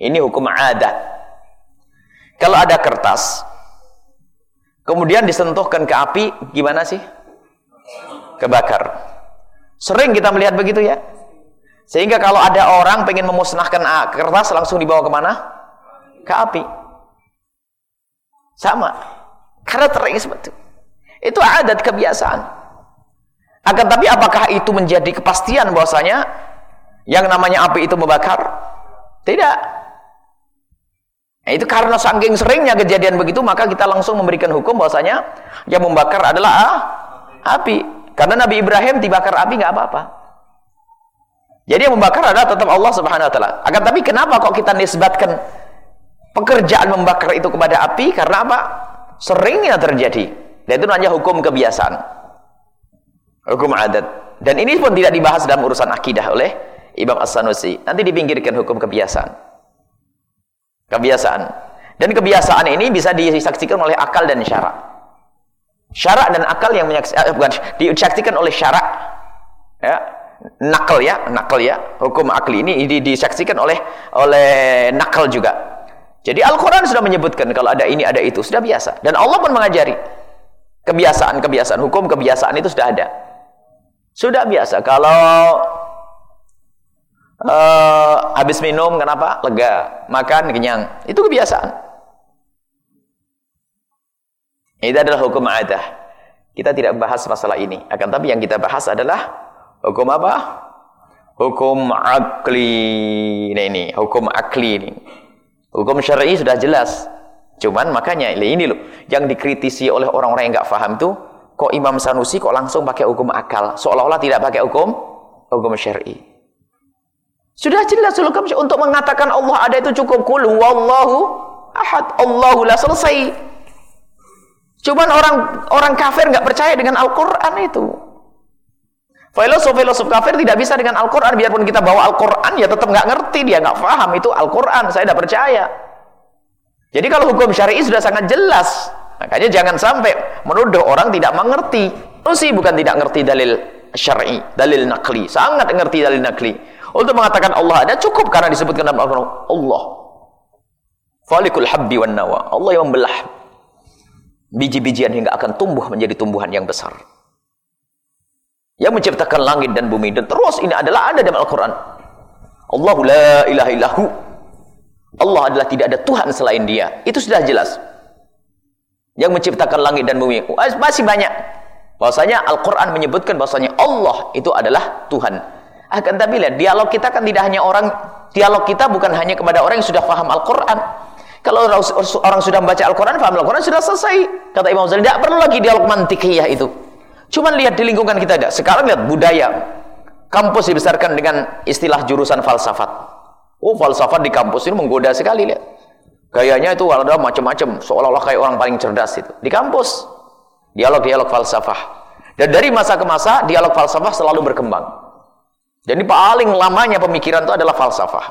Ini hukum adat. Kalau ada kertas, kemudian disentuhkan ke api, gimana sih? Kebakar. Sering kita melihat begitu ya. Sehingga kalau ada orang pengen memusnahkan kertas, langsung dibawa ke mana? Ke api. Sama. Karena sering seperti itu. Itu adat kebiasaan. Akan tapi apakah itu menjadi kepastian bahwasanya yang namanya api itu membakar? Tidak. Nah, itu karena saking seringnya kejadian begitu, maka kita langsung memberikan hukum bahwasanya yang membakar adalah ah, api. Karena Nabi Ibrahim dibakar api nggak apa-apa. Jadi yang membakar adalah tetap Allah Subhanahu wa taala. Akan tapi kenapa kok kita nisbatkan pekerjaan membakar itu kepada api? Karena apa? Seringnya terjadi. Dan itu hanya hukum kebiasaan. Hukum adat. Dan ini pun tidak dibahas dalam urusan akidah oleh Imam As-Sanusi. Nanti dipinggirkan hukum kebiasaan. Kebiasaan. Dan kebiasaan ini bisa disaksikan oleh akal dan syarak. Syarak dan akal yang menyaksikan, eh, bukan, disaksikan oleh syarak. Ya, nakal ya, nakal ya. Hukum akli ini disaksikan oleh oleh nakal juga. Jadi Al-Quran sudah menyebutkan kalau ada ini, ada itu. Sudah biasa. Dan Allah pun mengajari. Kebiasaan-kebiasaan, hukum kebiasaan itu sudah ada. Sudah biasa. Kalau uh, habis minum kenapa? Lega. Makan kenyang. Itu kebiasaan. Itu adalah hukum adah. Kita tidak bahas masalah ini. Akan tapi yang kita bahas adalah hukum apa? Hukum akli nah ini. Hukum akli ini. Hukum syar'i sudah jelas. Cuman makanya ini loh yang dikritisi oleh orang-orang yang nggak paham tuh kok Imam Sanusi kok langsung pakai hukum akal? Seolah-olah tidak pakai hukum hukum syar'i. Sudah jelas hukum untuk mengatakan Allah ada itu cukup. Kul wallahu ahad. Allahu la selesai. Cuman orang orang kafir nggak percaya dengan Al-Qur'an itu. Filosof-filosof kafir tidak bisa dengan Al-Qur'an. Biarpun kita bawa Al-Qur'an ya tetap nggak ngerti. Dia nggak paham itu Al-Qur'an. Saya tidak percaya. Jadi kalau hukum syar'i sudah sangat jelas, makanya jangan sampai menuduh orang tidak mengerti. Sih bukan tidak ngerti dalil syar'i, dalil nakli, sangat ngerti dalil nakli. Untuk mengatakan Allah ada cukup karena disebutkan dalam Al-Quran Allah. Falikul habbi wan nawa. Allah yang membelah biji-bijian hingga akan tumbuh menjadi tumbuhan yang besar. Yang menciptakan langit dan bumi dan terus ini adalah ada dalam Al-Quran. Allahu la ilaha illahu. Allah adalah tidak ada Tuhan selain dia. Itu sudah jelas. Yang menciptakan langit dan bumi. Masih banyak. Bahwasanya Al-Quran menyebutkan bahwasanya Allah itu adalah Tuhan. Akan tapi lihat, dialog kita kan tidak hanya orang, dialog kita bukan hanya kepada orang yang sudah paham Al-Quran. Kalau orang sudah membaca Al-Quran, paham Al-Quran, sudah selesai. Kata Imam Ghazali, tidak perlu lagi dialog mantikiyah itu. Cuman lihat di lingkungan kita ada. Sekarang lihat budaya. Kampus dibesarkan dengan istilah jurusan falsafat. Oh, falsafat di kampus ini menggoda sekali, lihat. Gayanya itu ada macam-macam, seolah-olah kayak orang paling cerdas itu. Di kampus, dialog-dialog falsafah. Dan dari masa ke masa, dialog falsafah selalu berkembang. Jadi paling lamanya pemikiran itu adalah falsafah.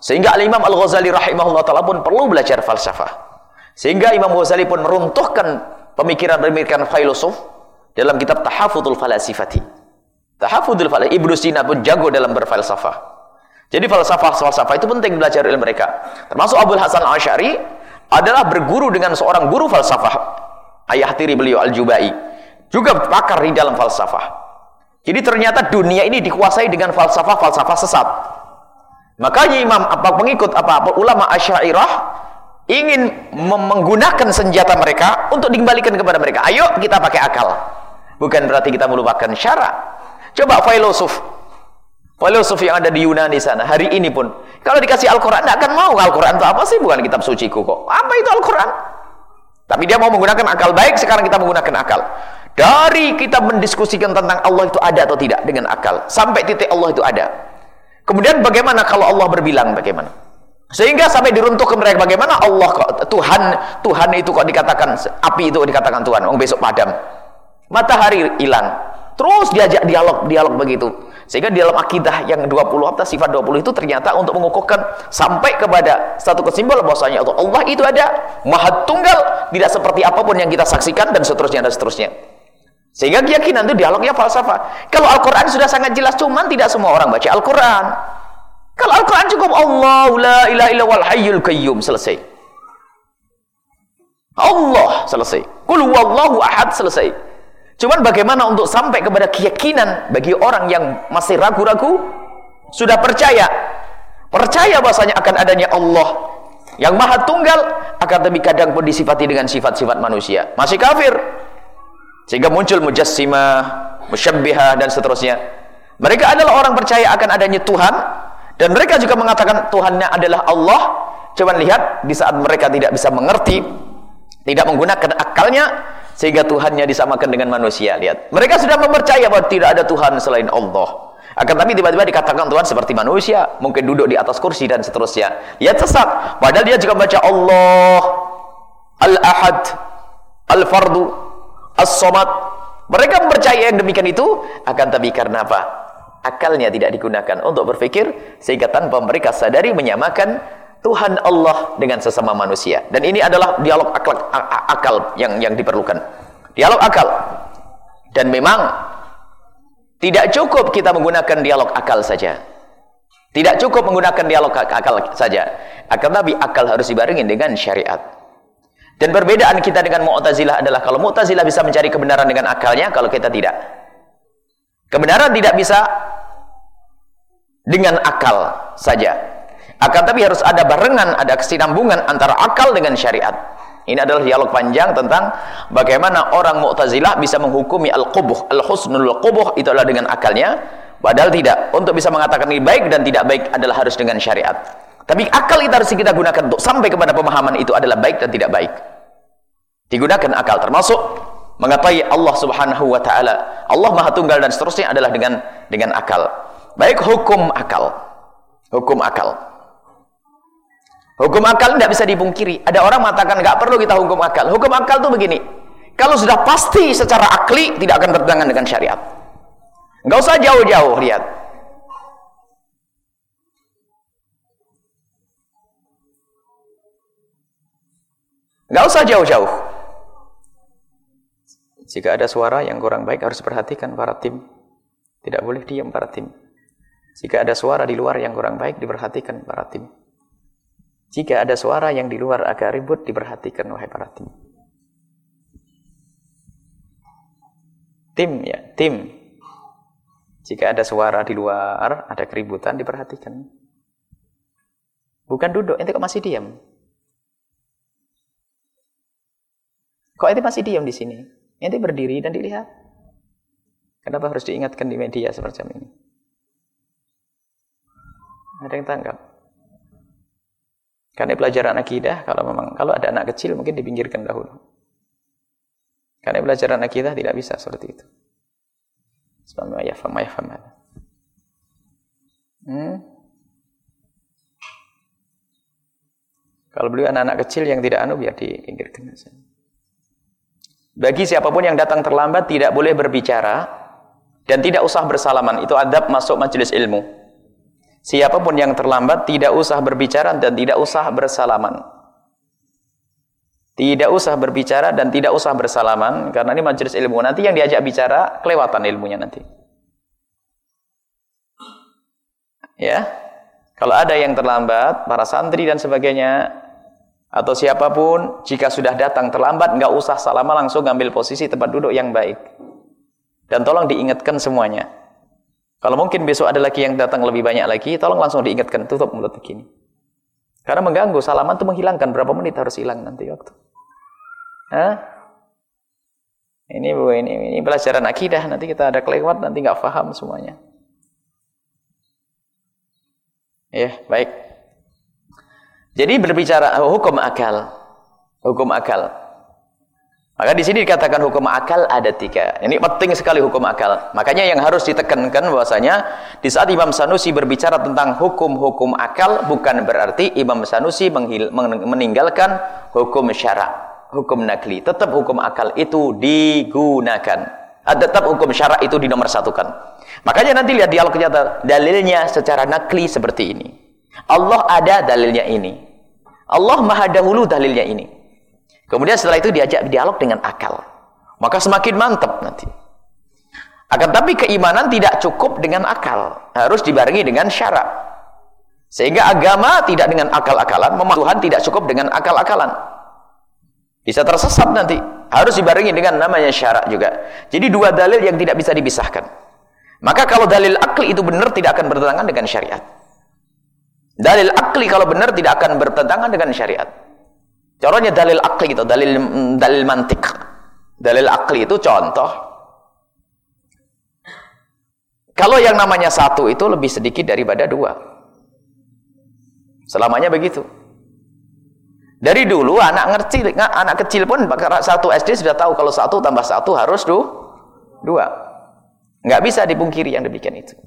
Sehingga Al-Imam Al-Ghazali rahimahullah ta'ala pun perlu belajar falsafah. Sehingga Imam Ghazali pun meruntuhkan pemikiran-pemikiran filosof dalam kitab Tahafudul Falasifati. Tahafudul Falasifati. Ibnu Sina pun jago dalam berfalsafah. Jadi falsafah-falsafah itu penting belajar ilmu mereka. Termasuk Abu Hasan Al-Asy'ari adalah berguru dengan seorang guru falsafah. Ayah tiri beliau Al-Jubai. Juga pakar di dalam falsafah. Jadi ternyata dunia ini dikuasai dengan falsafah-falsafah sesat. Makanya imam apa pengikut apa, ulama Asy'ariyah ingin menggunakan senjata mereka untuk dikembalikan kepada mereka. Ayo kita pakai akal. Bukan berarti kita melupakan syarak. Coba filosof. Filosof yang ada di Yunani sana hari ini pun kalau dikasih Al-Qur'an tidak akan mau. Al-Qur'an itu apa sih? Bukan kitab suci kok. Apa itu Al-Qur'an? Tapi dia mau menggunakan akal baik, sekarang kita menggunakan akal. Dari kita mendiskusikan tentang Allah itu ada atau tidak dengan akal. Sampai titik Allah itu ada. Kemudian bagaimana kalau Allah berbilang bagaimana? Sehingga sampai diruntuhkan mereka bagaimana Allah kok Tuhan Tuhan itu kok dikatakan api itu dikatakan Tuhan. Oh besok padam. Matahari hilang. Terus diajak dialog dialog begitu. Sehingga di dalam akidah yang 20 atau sifat 20 itu ternyata untuk mengukuhkan sampai kepada satu kesimpulan bahwasanya Allah itu ada maha tunggal tidak seperti apa pun yang kita saksikan dan seterusnya dan seterusnya. Sehingga keyakinan itu dialognya falsafah. Kalau Al-Quran sudah sangat jelas, cuman tidak semua orang baca Al-Quran. Kalau Al-Quran cukup Allah la ilaha illa wal hayyul qayyum selesai. Allah selesai. Qul huwallahu ahad selesai. Cuman bagaimana untuk sampai kepada keyakinan bagi orang yang masih ragu-ragu? Sudah percaya? Percaya bahasanya akan adanya Allah yang maha tunggal akan tapi kadang pun disifati dengan sifat-sifat manusia. Masih kafir. Sehingga muncul mujassimah musyabbihah dan seterusnya. Mereka adalah orang percaya akan adanya Tuhan dan mereka juga mengatakan Tuhannya adalah Allah. Cuman lihat di saat mereka tidak bisa mengerti tidak menggunakan akalnya sehingga Tuhannya disamakan dengan manusia. Lihat. Mereka sudah mempercaya bahwa tidak ada Tuhan selain Allah. Akan tapi tiba-tiba dikatakan Tuhan seperti manusia. Mungkin duduk di atas kursi dan seterusnya. Ya sesat. Padahal dia juga baca Allah Al-Ahad Al-Fardu As-Somad mereka mempercaya yang demikian itu. Akan tapi karena apa? Akalnya tidak digunakan untuk berpikir sehingga tanpa mereka sadari menyamakan Tuhan Allah dengan sesama manusia. Dan ini adalah dialog akal, akal yang yang diperlukan. Dialog akal. Dan memang tidak cukup kita menggunakan dialog akal saja. Tidak cukup menggunakan dialog akal saja. Akan tapi akal harus dibarengi dengan syariat. Dan perbedaan kita dengan Mu'tazilah adalah kalau Mu'tazilah bisa mencari kebenaran dengan akalnya, kalau kita tidak. Kebenaran tidak bisa dengan akal saja akan tapi harus ada barengan, ada kesinambungan antara akal dengan syariat. Ini adalah dialog panjang tentang bagaimana orang Mu'tazilah bisa menghukumi al-qubuh, al-husnul qubuh itu adalah dengan akalnya, padahal tidak. Untuk bisa mengatakan ini baik dan tidak baik adalah harus dengan syariat. Tapi akal itu harus kita gunakan untuk sampai kepada pemahaman itu adalah baik dan tidak baik. Digunakan akal termasuk mengetahui Allah Subhanahu wa taala. Allah Maha Tunggal dan seterusnya adalah dengan dengan akal. Baik hukum akal. Hukum akal. Hukum akal tidak bisa dipungkiri. Ada orang mengatakan nggak perlu kita hukum akal. Hukum akal itu begini. Kalau sudah pasti secara akli tidak akan bertentangan dengan syariat. Nggak usah jauh-jauh lihat. Nggak usah jauh-jauh. Jika ada suara yang kurang baik harus perhatikan para tim. Tidak boleh diam para tim. Jika ada suara di luar yang kurang baik diperhatikan para tim. Jika ada suara yang di luar agak ribut, diperhatikan wahai para tim. Tim ya, tim. Jika ada suara di luar, ada keributan, diperhatikan. Bukan duduk, ente kok masih diam? Kok ente masih diam di sini? Ente berdiri dan dilihat. Kenapa harus diingatkan di media seperti ini? Ada yang tangkap? Karena pelajaran akidah, kalau memang kalau ada anak kecil mungkin dipinggirkan dahulu. Karena pelajaran akidah tidak bisa seperti itu. Sebab ya faham, ya faham. Hmm? Kalau beliau anak-anak kecil yang tidak anu biar dipinggirkan saja. Bagi siapa pun yang datang terlambat tidak boleh berbicara dan tidak usah bersalaman. Itu adab masuk majelis ilmu. Siapa pun yang terlambat tidak usah berbicara dan tidak usah bersalaman. Tidak usah berbicara dan tidak usah bersalaman karena ini majelis ilmu. Nanti yang diajak bicara kelewatan ilmunya nanti. Ya. Kalau ada yang terlambat, para santri dan sebagainya atau siapa pun jika sudah datang terlambat nggak usah salaman langsung ngambil posisi tempat duduk yang baik. Dan tolong diingatkan semuanya. Kalau mungkin besok ada lagi yang datang lebih banyak lagi, tolong langsung diingatkan, tutup mulut begini. Karena mengganggu, salaman itu menghilangkan berapa menit harus hilang nanti waktu. Hah? Ini bu, ini, ini pelajaran akidah, nanti kita ada kelewat, nanti nggak paham semuanya. Ya, baik. Jadi berbicara hukum akal. Hukum akal. Maka di sini dikatakan hukum akal ada tiga. Ini penting sekali hukum akal. Makanya yang harus ditekankan bahwasanya di saat Imam Sanusi berbicara tentang hukum-hukum akal bukan berarti Imam Sanusi meninggalkan hukum syarak, hukum nakli. Tetap hukum akal itu digunakan. Tetap hukum syarak itu dinomorsatukan. Makanya nanti lihat dialog nyata dalilnya secara nakli seperti ini. Allah ada dalilnya ini. Allah maha dahulu dalilnya ini. Kemudian setelah itu diajak dialog dengan akal. Maka semakin mantap nanti. Akan tapi keimanan tidak cukup dengan akal. Harus dibarengi dengan syarat. Sehingga agama tidak dengan akal-akalan. Tuhan tidak cukup dengan akal-akalan. Bisa tersesat nanti. Harus dibarengi dengan namanya syarat juga. Jadi dua dalil yang tidak bisa dipisahkan. Maka kalau dalil akli itu benar tidak akan bertentangan dengan syariat. Dalil akli kalau benar tidak akan bertentangan dengan syariat. Contohnya dalil akli itu, dalil dalil mantik. Dalil akli itu contoh. Kalau yang namanya satu itu lebih sedikit daripada dua. Selamanya begitu. Dari dulu anak ngerti, anak kecil pun satu SD sudah tahu kalau satu tambah satu harus du, dua. Nggak bisa dipungkiri yang demikian itu.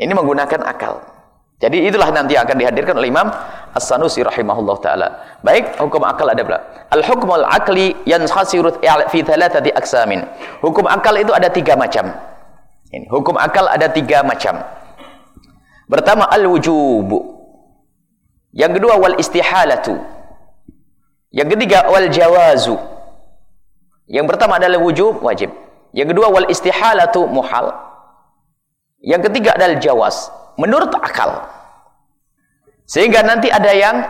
Ini menggunakan akal. Jadi itulah nanti akan dihadirkan oleh Imam As-Sanusi rahimahullah taala. Baik, hukum akal ada berapa? Al-hukmul akli yanhasiru fi thalathati aksamin. Hukum akal itu ada tiga macam. Ini, hukum akal ada tiga macam. Pertama al-wujubu. Yang kedua wal istihalatu. Yang ketiga wal jawazu. Yang pertama adalah wujub, wajib. Yang kedua wal istihalatu muhal. Yang ketiga adalah jawas, menurut akal. Sehingga nanti ada yang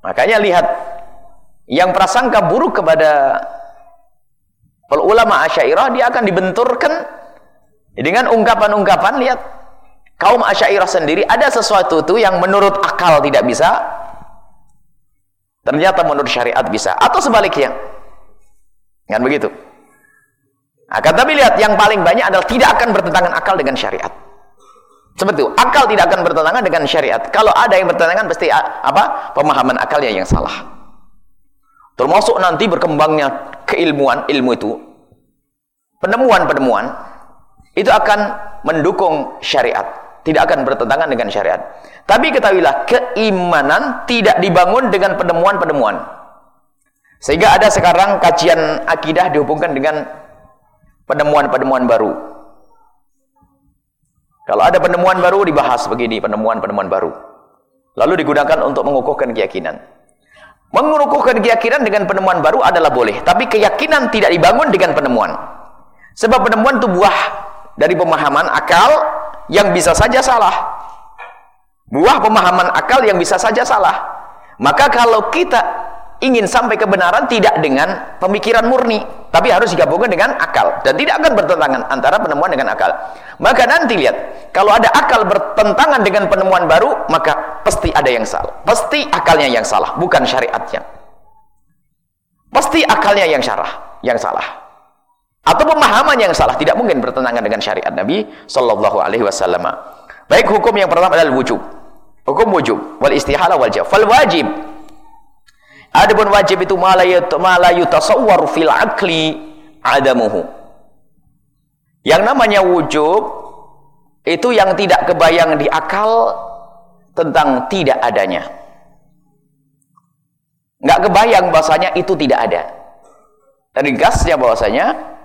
makanya lihat yang prasangka buruk kepada ulama Asy'ariyah dia akan dibenturkan dengan ungkapan-ungkapan lihat kaum Asy'ariyah sendiri ada sesuatu itu yang menurut akal tidak bisa ternyata menurut syariat bisa atau sebaliknya. Kan begitu? Akan nah, tapi lihat yang paling banyak adalah tidak akan bertentangan akal dengan syariat seperti itu akal tidak akan bertentangan dengan syariat kalau ada yang bertentangan pasti apa pemahaman akalnya yang salah termasuk nanti berkembangnya keilmuan ilmu itu penemuan-penemuan itu akan mendukung syariat tidak akan bertentangan dengan syariat. Tapi ketahuilah, keimanan tidak dibangun dengan penemuan-penemuan. Sehingga ada sekarang kajian akidah dihubungkan dengan penemuan-penemuan baru. Kalau ada penemuan baru dibahas begini, penemuan-penemuan baru. Lalu digunakan untuk mengukuhkan keyakinan. Mengukuhkan keyakinan dengan penemuan baru adalah boleh, tapi keyakinan tidak dibangun dengan penemuan. Sebab penemuan itu buah dari pemahaman akal yang bisa saja salah. Buah pemahaman akal yang bisa saja salah. Maka kalau kita ingin sampai kebenaran tidak dengan pemikiran murni, tapi harus digabungkan dengan akal dan tidak akan bertentangan antara penemuan dengan akal. Maka nanti lihat, kalau ada akal bertentangan dengan penemuan baru, maka pasti ada yang salah. Pasti akalnya yang salah, bukan syariatnya. Pasti akalnya yang salah, yang salah atau pemahaman yang salah tidak mungkin bertentangan dengan syariat Nabi sallallahu alaihi wasallam. Baik hukum yang pertama adalah wujub. Hukum wujub wal istihala wal jawab. Fal wajib Adapun wajib itu mala yutasawwar fil akli adamuhu. Yang namanya wujub itu yang tidak kebayang di akal tentang tidak adanya. Enggak kebayang bahasanya itu tidak ada. Dan gasnya bahwasanya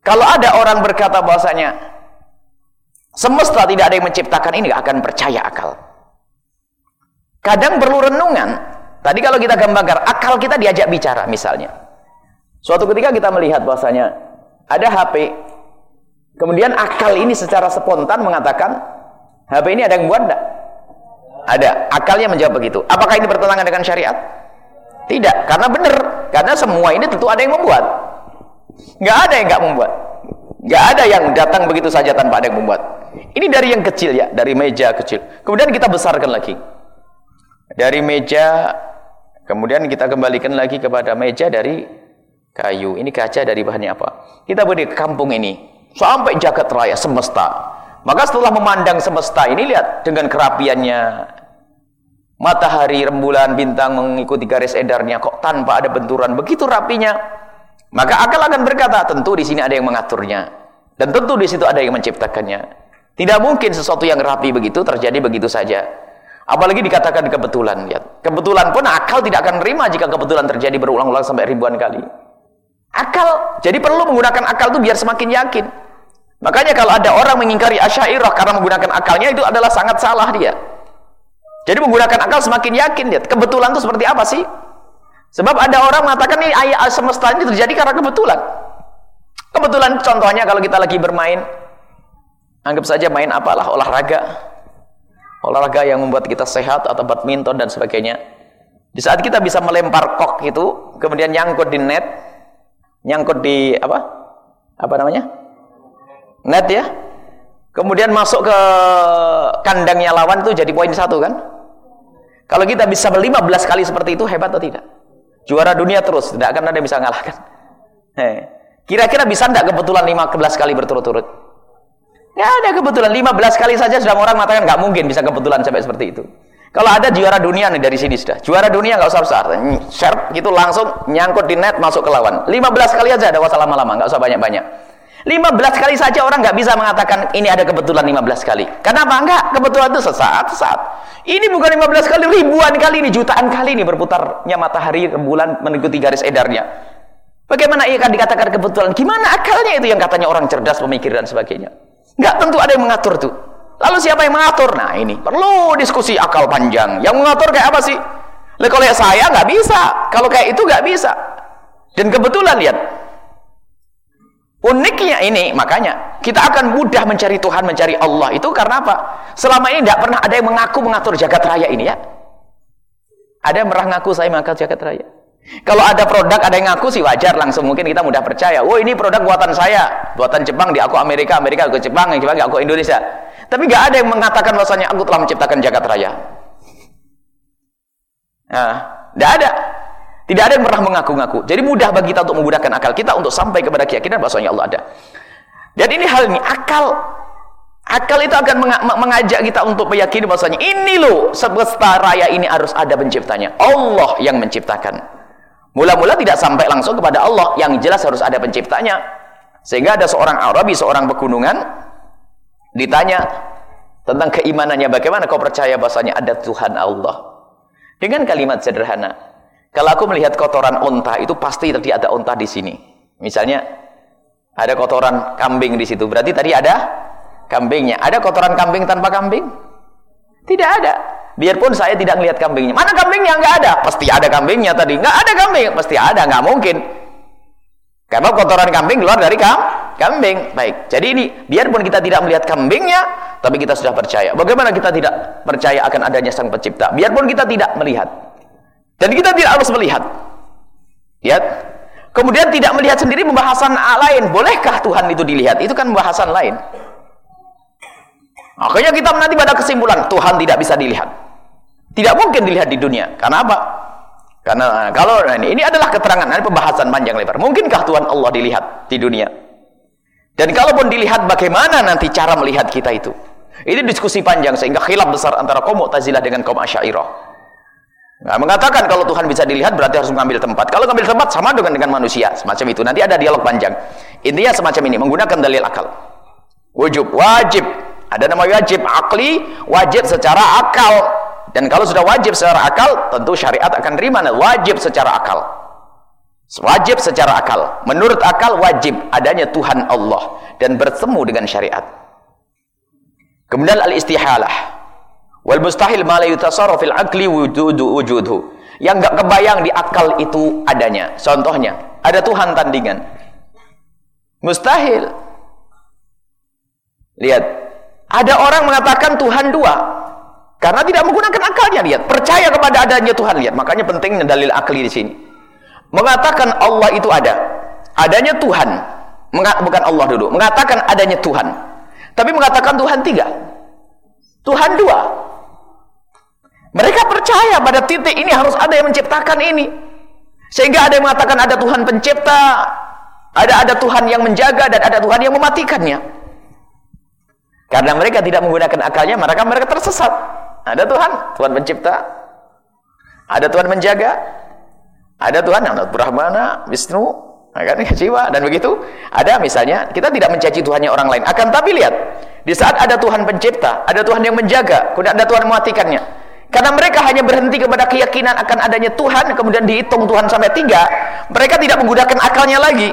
Kalau ada orang berkata bahwasanya semesta tidak ada yang menciptakan ini, akan percaya akal. Kadang perlu renungan. Tadi kalau kita gambarkan, akal kita diajak bicara misalnya. Suatu ketika kita melihat bahwasanya ada HP, kemudian akal ini secara spontan mengatakan, HP ini ada yang buat enggak? Ada. Akalnya menjawab begitu. Apakah ini bertentangan dengan syariat? Tidak, karena benar. Karena semua ini tentu ada yang membuat. Nggak ada yang nggak membuat. Nggak ada yang datang begitu saja tanpa ada yang membuat. Ini dari yang kecil ya, dari meja kecil. Kemudian kita besarkan lagi. Dari meja, kemudian kita kembalikan lagi kepada meja dari kayu. Ini kaca dari bahannya apa? Kita beri ke kampung ini. Sampai jagat raya, semesta. Maka setelah memandang semesta ini, lihat dengan kerapiannya. Matahari, rembulan, bintang mengikuti garis edarnya. Kok tanpa ada benturan. Begitu rapinya maka akal akan berkata, tentu di sini ada yang mengaturnya. Dan tentu di situ ada yang menciptakannya. Tidak mungkin sesuatu yang rapi begitu terjadi begitu saja. Apalagi dikatakan kebetulan. Ya. Kebetulan pun akal tidak akan menerima jika kebetulan terjadi berulang-ulang sampai ribuan kali. Akal. Jadi perlu menggunakan akal itu biar semakin yakin. Makanya kalau ada orang mengingkari asyairah karena menggunakan akalnya itu adalah sangat salah dia. Jadi menggunakan akal semakin yakin dia. Kebetulan itu seperti apa sih? Sebab ada orang mengatakan ini ayat semesta ini terjadi karena kebetulan. Kebetulan contohnya kalau kita lagi bermain, anggap saja main apalah olahraga. Olahraga yang membuat kita sehat atau badminton dan sebagainya. Di saat kita bisa melempar kok itu, kemudian nyangkut di net, nyangkut di apa? Apa namanya? Net ya. Kemudian masuk ke kandangnya lawan itu jadi poin satu kan? Kalau kita bisa 15 kali seperti itu hebat atau tidak? Juara dunia terus, tidak akan ada yang bisa ngalahkan. Kira-kira bisa tidak kebetulan 15 kali berturut-turut? Nggak ada kebetulan. 15 kali saja sudah orang mengatakan nggak mungkin bisa kebetulan sampai seperti itu. Kalau ada juara dunia nih dari sini sudah. Juara dunia nggak usah besar. Share gitu langsung nyangkut di net masuk ke lawan. 15 kali aja ada wassalam lama-lama, nggak usah banyak-banyak. 15 kali saja orang nggak bisa mengatakan ini ada kebetulan 15 kali. Kenapa? Enggak, kebetulan itu sesaat, sesaat. Ini bukan 15 kali, ribuan kali ini, jutaan kali ini berputarnya matahari bulan mengikuti garis edarnya. Bagaimana ia akan dikatakan kebetulan? Gimana akalnya itu yang katanya orang cerdas, pemikir dan sebagainya? Enggak tentu ada yang mengatur tuh. Lalu siapa yang mengatur? Nah ini perlu diskusi akal panjang. Yang mengatur kayak apa sih? Lah kalau kayak saya nggak bisa. Kalau kayak itu nggak bisa. Dan kebetulan lihat uniknya ini makanya kita akan mudah mencari Tuhan, mencari Allah itu karena apa? Selama ini tidak pernah ada yang mengaku mengatur jagat raya ini ya. Ada yang pernah ngaku saya mengatur jagat raya? Kalau ada produk ada yang ngaku sih wajar langsung mungkin kita mudah percaya. Oh ini produk buatan saya, buatan Jepang di aku Amerika, Amerika aku Jepang, yang Jepang aku Indonesia. Tapi nggak ada yang mengatakan bahwasanya aku telah menciptakan jagat raya. Nah, tidak ada. Tidak ada yang pernah mengaku-ngaku. Jadi mudah bagi kita untuk menggunakan akal kita untuk sampai kepada keyakinan bahwasanya Allah ada. Dan ini hal ini akal Akal itu akan mengajak kita untuk meyakini bahwasanya ini loh semesta raya ini harus ada penciptanya. Allah yang menciptakan. Mula-mula tidak sampai langsung kepada Allah, yang jelas harus ada penciptanya. Sehingga ada seorang Arabi, seorang pegunungan, ditanya tentang keimanannya, bagaimana kau percaya bahasanya ada Tuhan Allah? Dengan kalimat sederhana, kalau aku melihat kotoran unta, itu pasti tadi ada unta di sini. Misalnya, ada kotoran kambing di situ, berarti tadi ada kambingnya. Ada kotoran kambing tanpa kambing? Tidak ada. Biarpun saya tidak melihat kambingnya. Mana kambingnya? Enggak ada. Pasti ada kambingnya tadi. Enggak ada kambing. Pasti ada. Enggak mungkin. Karena kotoran kambing keluar dari kam kambing. Baik. Jadi ini, biarpun kita tidak melihat kambingnya, tapi kita sudah percaya. Bagaimana kita tidak percaya akan adanya sang pencipta? Biarpun kita tidak melihat. Dan kita tidak harus melihat. Lihat. Kemudian tidak melihat sendiri pembahasan lain. Bolehkah Tuhan itu dilihat? Itu kan pembahasan lain. Akhirnya kita nanti pada kesimpulan Tuhan tidak bisa dilihat. Tidak mungkin dilihat di dunia. Karena apa? Karena nah, kalau nah, ini, ini adalah keterangan, ini pembahasan panjang lebar. Mungkinkah Tuhan Allah dilihat di dunia? Dan kalaupun dilihat bagaimana nanti cara melihat kita itu? Ini diskusi panjang sehingga khilaf besar antara kaum Mu'tazilah dengan kaum Asy'ariyah. Nah, mengatakan kalau Tuhan bisa dilihat berarti harus mengambil tempat. Kalau mengambil tempat sama dengan dengan manusia, semacam itu. Nanti ada dialog panjang. Intinya semacam ini, menggunakan dalil akal. Wujub, wajib ada nama wajib akli, wajib secara akal. Dan kalau sudah wajib secara akal, tentu syariat akan terima. Wajib secara akal. Wajib secara akal. Menurut akal wajib adanya Tuhan Allah dan bertemu dengan syariat. Kemudian al-istihalah. Wal mustahil ma la yutasarrafu fil aqli wujudu wujudhu. Yang enggak kebayang di akal itu adanya. Contohnya, ada Tuhan tandingan. Mustahil. Lihat, ada orang mengatakan Tuhan dua. Karena tidak menggunakan akalnya, lihat. Percaya kepada adanya Tuhan, lihat. Makanya pentingnya dalil akli di sini. Mengatakan Allah itu ada. Adanya Tuhan. Bukan Allah dulu. Mengatakan adanya Tuhan. Tapi mengatakan Tuhan tiga. Tuhan dua. Mereka percaya pada titik ini harus ada yang menciptakan ini. Sehingga ada yang mengatakan ada Tuhan pencipta, ada ada Tuhan yang menjaga dan ada Tuhan yang mematikannya. Karena mereka tidak menggunakan akalnya, maka mereka tersesat. Ada Tuhan, Tuhan pencipta. Ada Tuhan menjaga. Ada Tuhan yang Brahmana, Wisnu, kan jiwa dan begitu. Ada misalnya kita tidak mencaci Tuhannya orang lain. Akan tapi lihat, di saat ada Tuhan pencipta, ada Tuhan yang menjaga, kemudian ada Tuhan mematikannya. Karena mereka hanya berhenti kepada keyakinan akan adanya Tuhan, kemudian dihitung Tuhan sampai tiga, mereka tidak menggunakan akalnya lagi.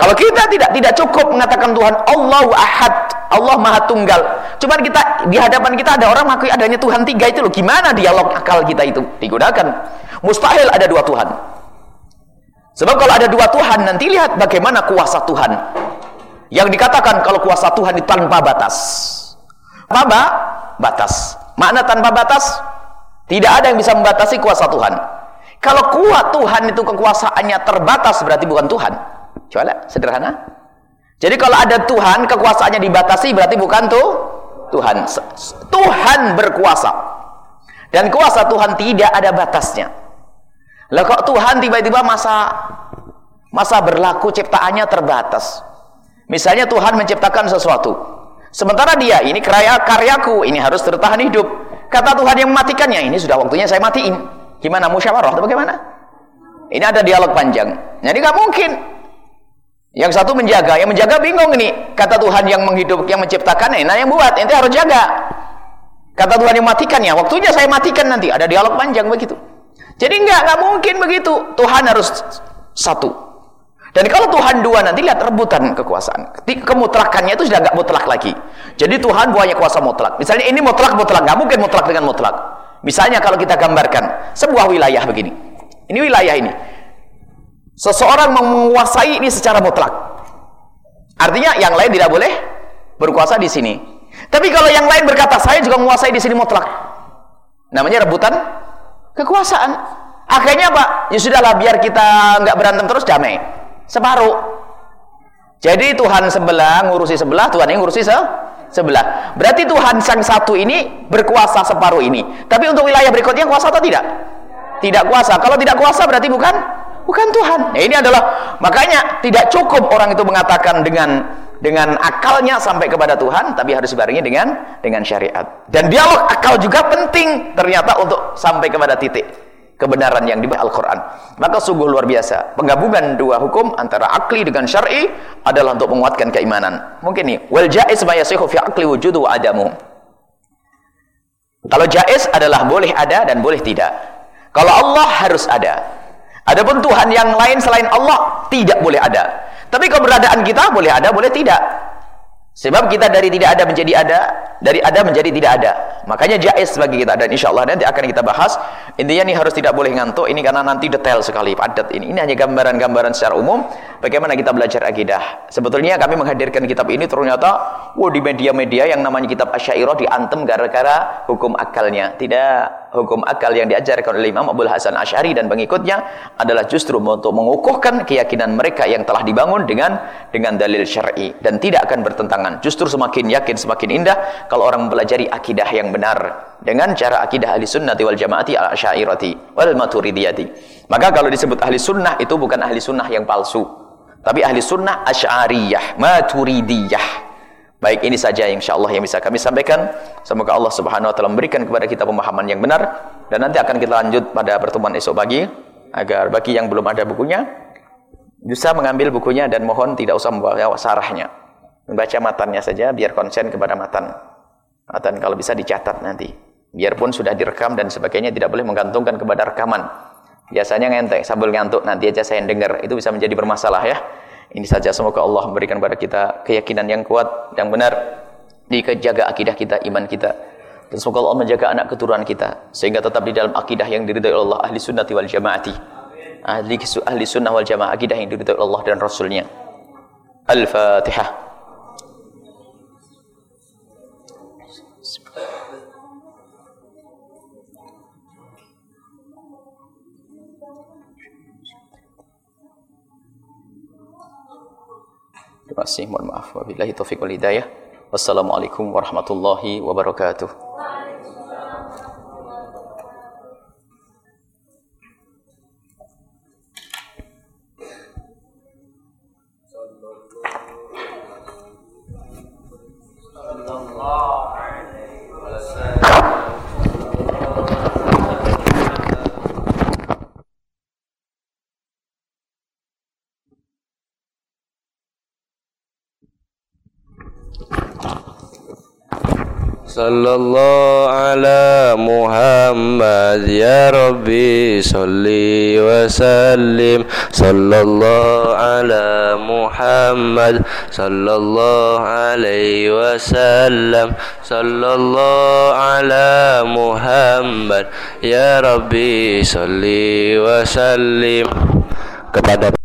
Kalau kita tidak tidak cukup mengatakan Tuhan Allahu Ahad, Allah Maha Tunggal. Cuma kita di hadapan kita ada orang mengakui adanya Tuhan tiga itu loh. Gimana dialog akal kita itu digunakan? Mustahil ada dua Tuhan. Sebab kalau ada dua Tuhan nanti lihat bagaimana kuasa Tuhan. Yang dikatakan kalau kuasa Tuhan itu tanpa batas. Apa? batas. Makna tanpa batas tidak ada yang bisa membatasi kuasa Tuhan. Kalau kuat Tuhan itu kekuasaannya terbatas berarti bukan Tuhan. Coba sederhana. Jadi kalau ada Tuhan kekuasaannya dibatasi berarti bukan tuh Tuhan. Tuhan berkuasa. Dan kuasa Tuhan tidak ada batasnya. Lah kok Tuhan tiba-tiba masa masa berlaku ciptaannya terbatas. Misalnya Tuhan menciptakan sesuatu. Sementara dia ini karya karyaku ini harus tertahan hidup. Kata Tuhan yang mematikannya ini sudah waktunya saya matiin. Gimana musyawarah atau bagaimana? Ini ada dialog panjang. Jadi nggak mungkin. Yang satu menjaga, yang menjaga bingung ini. Kata Tuhan yang menghidup, yang menciptakannya, nah yang buat, ente harus jaga. Kata Tuhan yang matikannya, waktunya saya matikan nanti. Ada dialog panjang begitu. Jadi enggak, enggak mungkin begitu. Tuhan harus satu. Dan kalau Tuhan dua nanti lihat rebutan kekuasaan. Kemutlakannya itu sudah enggak mutlak lagi. Jadi Tuhan punya kuasa mutlak. Misalnya ini mutlak mutlak, enggak mungkin mutlak dengan mutlak. Misalnya kalau kita gambarkan sebuah wilayah begini. Ini wilayah ini. Seseorang menguasai ini secara mutlak. Artinya yang lain tidak boleh berkuasa di sini. Tapi kalau yang lain berkata saya juga menguasai di sini mutlak. Namanya rebutan kekuasaan. Akhirnya apa? Ya sudahlah biar kita nggak berantem terus damai. Separuh. Jadi Tuhan sebelah ngurusi sebelah, Tuhan yang ngurusi se sebelah. Berarti Tuhan sang satu ini berkuasa separuh ini. Tapi untuk wilayah berikutnya kuasa atau tidak? Tidak kuasa. Kalau tidak kuasa berarti bukan bukan Tuhan. Nah, ini adalah makanya tidak cukup orang itu mengatakan dengan dengan akalnya sampai kepada Tuhan, tapi harus dibarengi dengan dengan syariat. Dan dialog akal juga penting ternyata untuk sampai kepada titik kebenaran yang di Al-Quran. Maka sungguh luar biasa. Penggabungan dua hukum antara akli dengan syar'i adalah untuk menguatkan keimanan. Mungkin nih, wal jaiz ma yasihu fi akli wujudu adamu. Kalau jaiz adalah boleh ada dan boleh tidak. Kalau Allah harus ada. Adapun Tuhan yang lain selain Allah tidak boleh ada. Tapi keberadaan kita boleh ada, boleh tidak. Sebab kita dari tidak ada menjadi ada, dari ada menjadi tidak ada. Makanya jais bagi kita dan insya Allah nanti akan kita bahas. Intinya ini harus tidak boleh ngantuk. Ini karena nanti detail sekali padat ini. Ini hanya gambaran-gambaran secara umum bagaimana kita belajar akidah. Sebetulnya kami menghadirkan kitab ini ternyata wow, di media-media yang namanya kitab Asy'ariyah diantem gara-gara hukum akalnya. Tidak hukum akal yang diajarkan oleh Imam Abdul Hasan Asy'ari dan pengikutnya adalah justru untuk mengukuhkan keyakinan mereka yang telah dibangun dengan dengan dalil syar'i dan tidak akan bertentangan. Justru semakin yakin semakin indah kalau orang mempelajari akidah yang benar dengan cara akidah ahli sunnati wal jamaati al asyairati wal maturidiyati. Maka kalau disebut ahli sunnah itu bukan ahli sunnah yang palsu, tapi ahli sunnah asyariyah, maturidiyah. Baik ini saja insyaallah yang bisa kami sampaikan. Semoga Allah Subhanahu wa taala memberikan kepada kita pemahaman yang benar dan nanti akan kita lanjut pada pertemuan esok pagi agar bagi yang belum ada bukunya bisa mengambil bukunya dan mohon tidak usah membawa sarahnya. Membaca matannya saja biar konsen kepada matan. Matan kalau bisa dicatat nanti. Biarpun sudah direkam dan sebagainya tidak boleh menggantungkan kepada rekaman. Biasanya ngentek sambil ngantuk nanti aja saya dengar itu bisa menjadi bermasalah ya. Ini saja semoga Allah memberikan kepada kita keyakinan yang kuat, yang benar, dikejaga akidah kita, iman kita. Dan semoga Allah menjaga anak keturunan kita sehingga tetap di dalam akidah yang diridhai Allah ahli sunnati wal jamaati. Ahli, ahli sunnah wal jamaah akidah yang diridhai Allah dan Rasulnya. Al-Fatihah. Kasih. Mohon maaf. Wabillahi taufiq wal hidayah. Wassalamualaikum warahmatullahi wabarakatuh. صلى الله على محمد يا ربي صلي وسلم. صلى الله على محمد صلى الله عليه وسلم. صلى الله على محمد يا ربي صلي وسلم. Kepada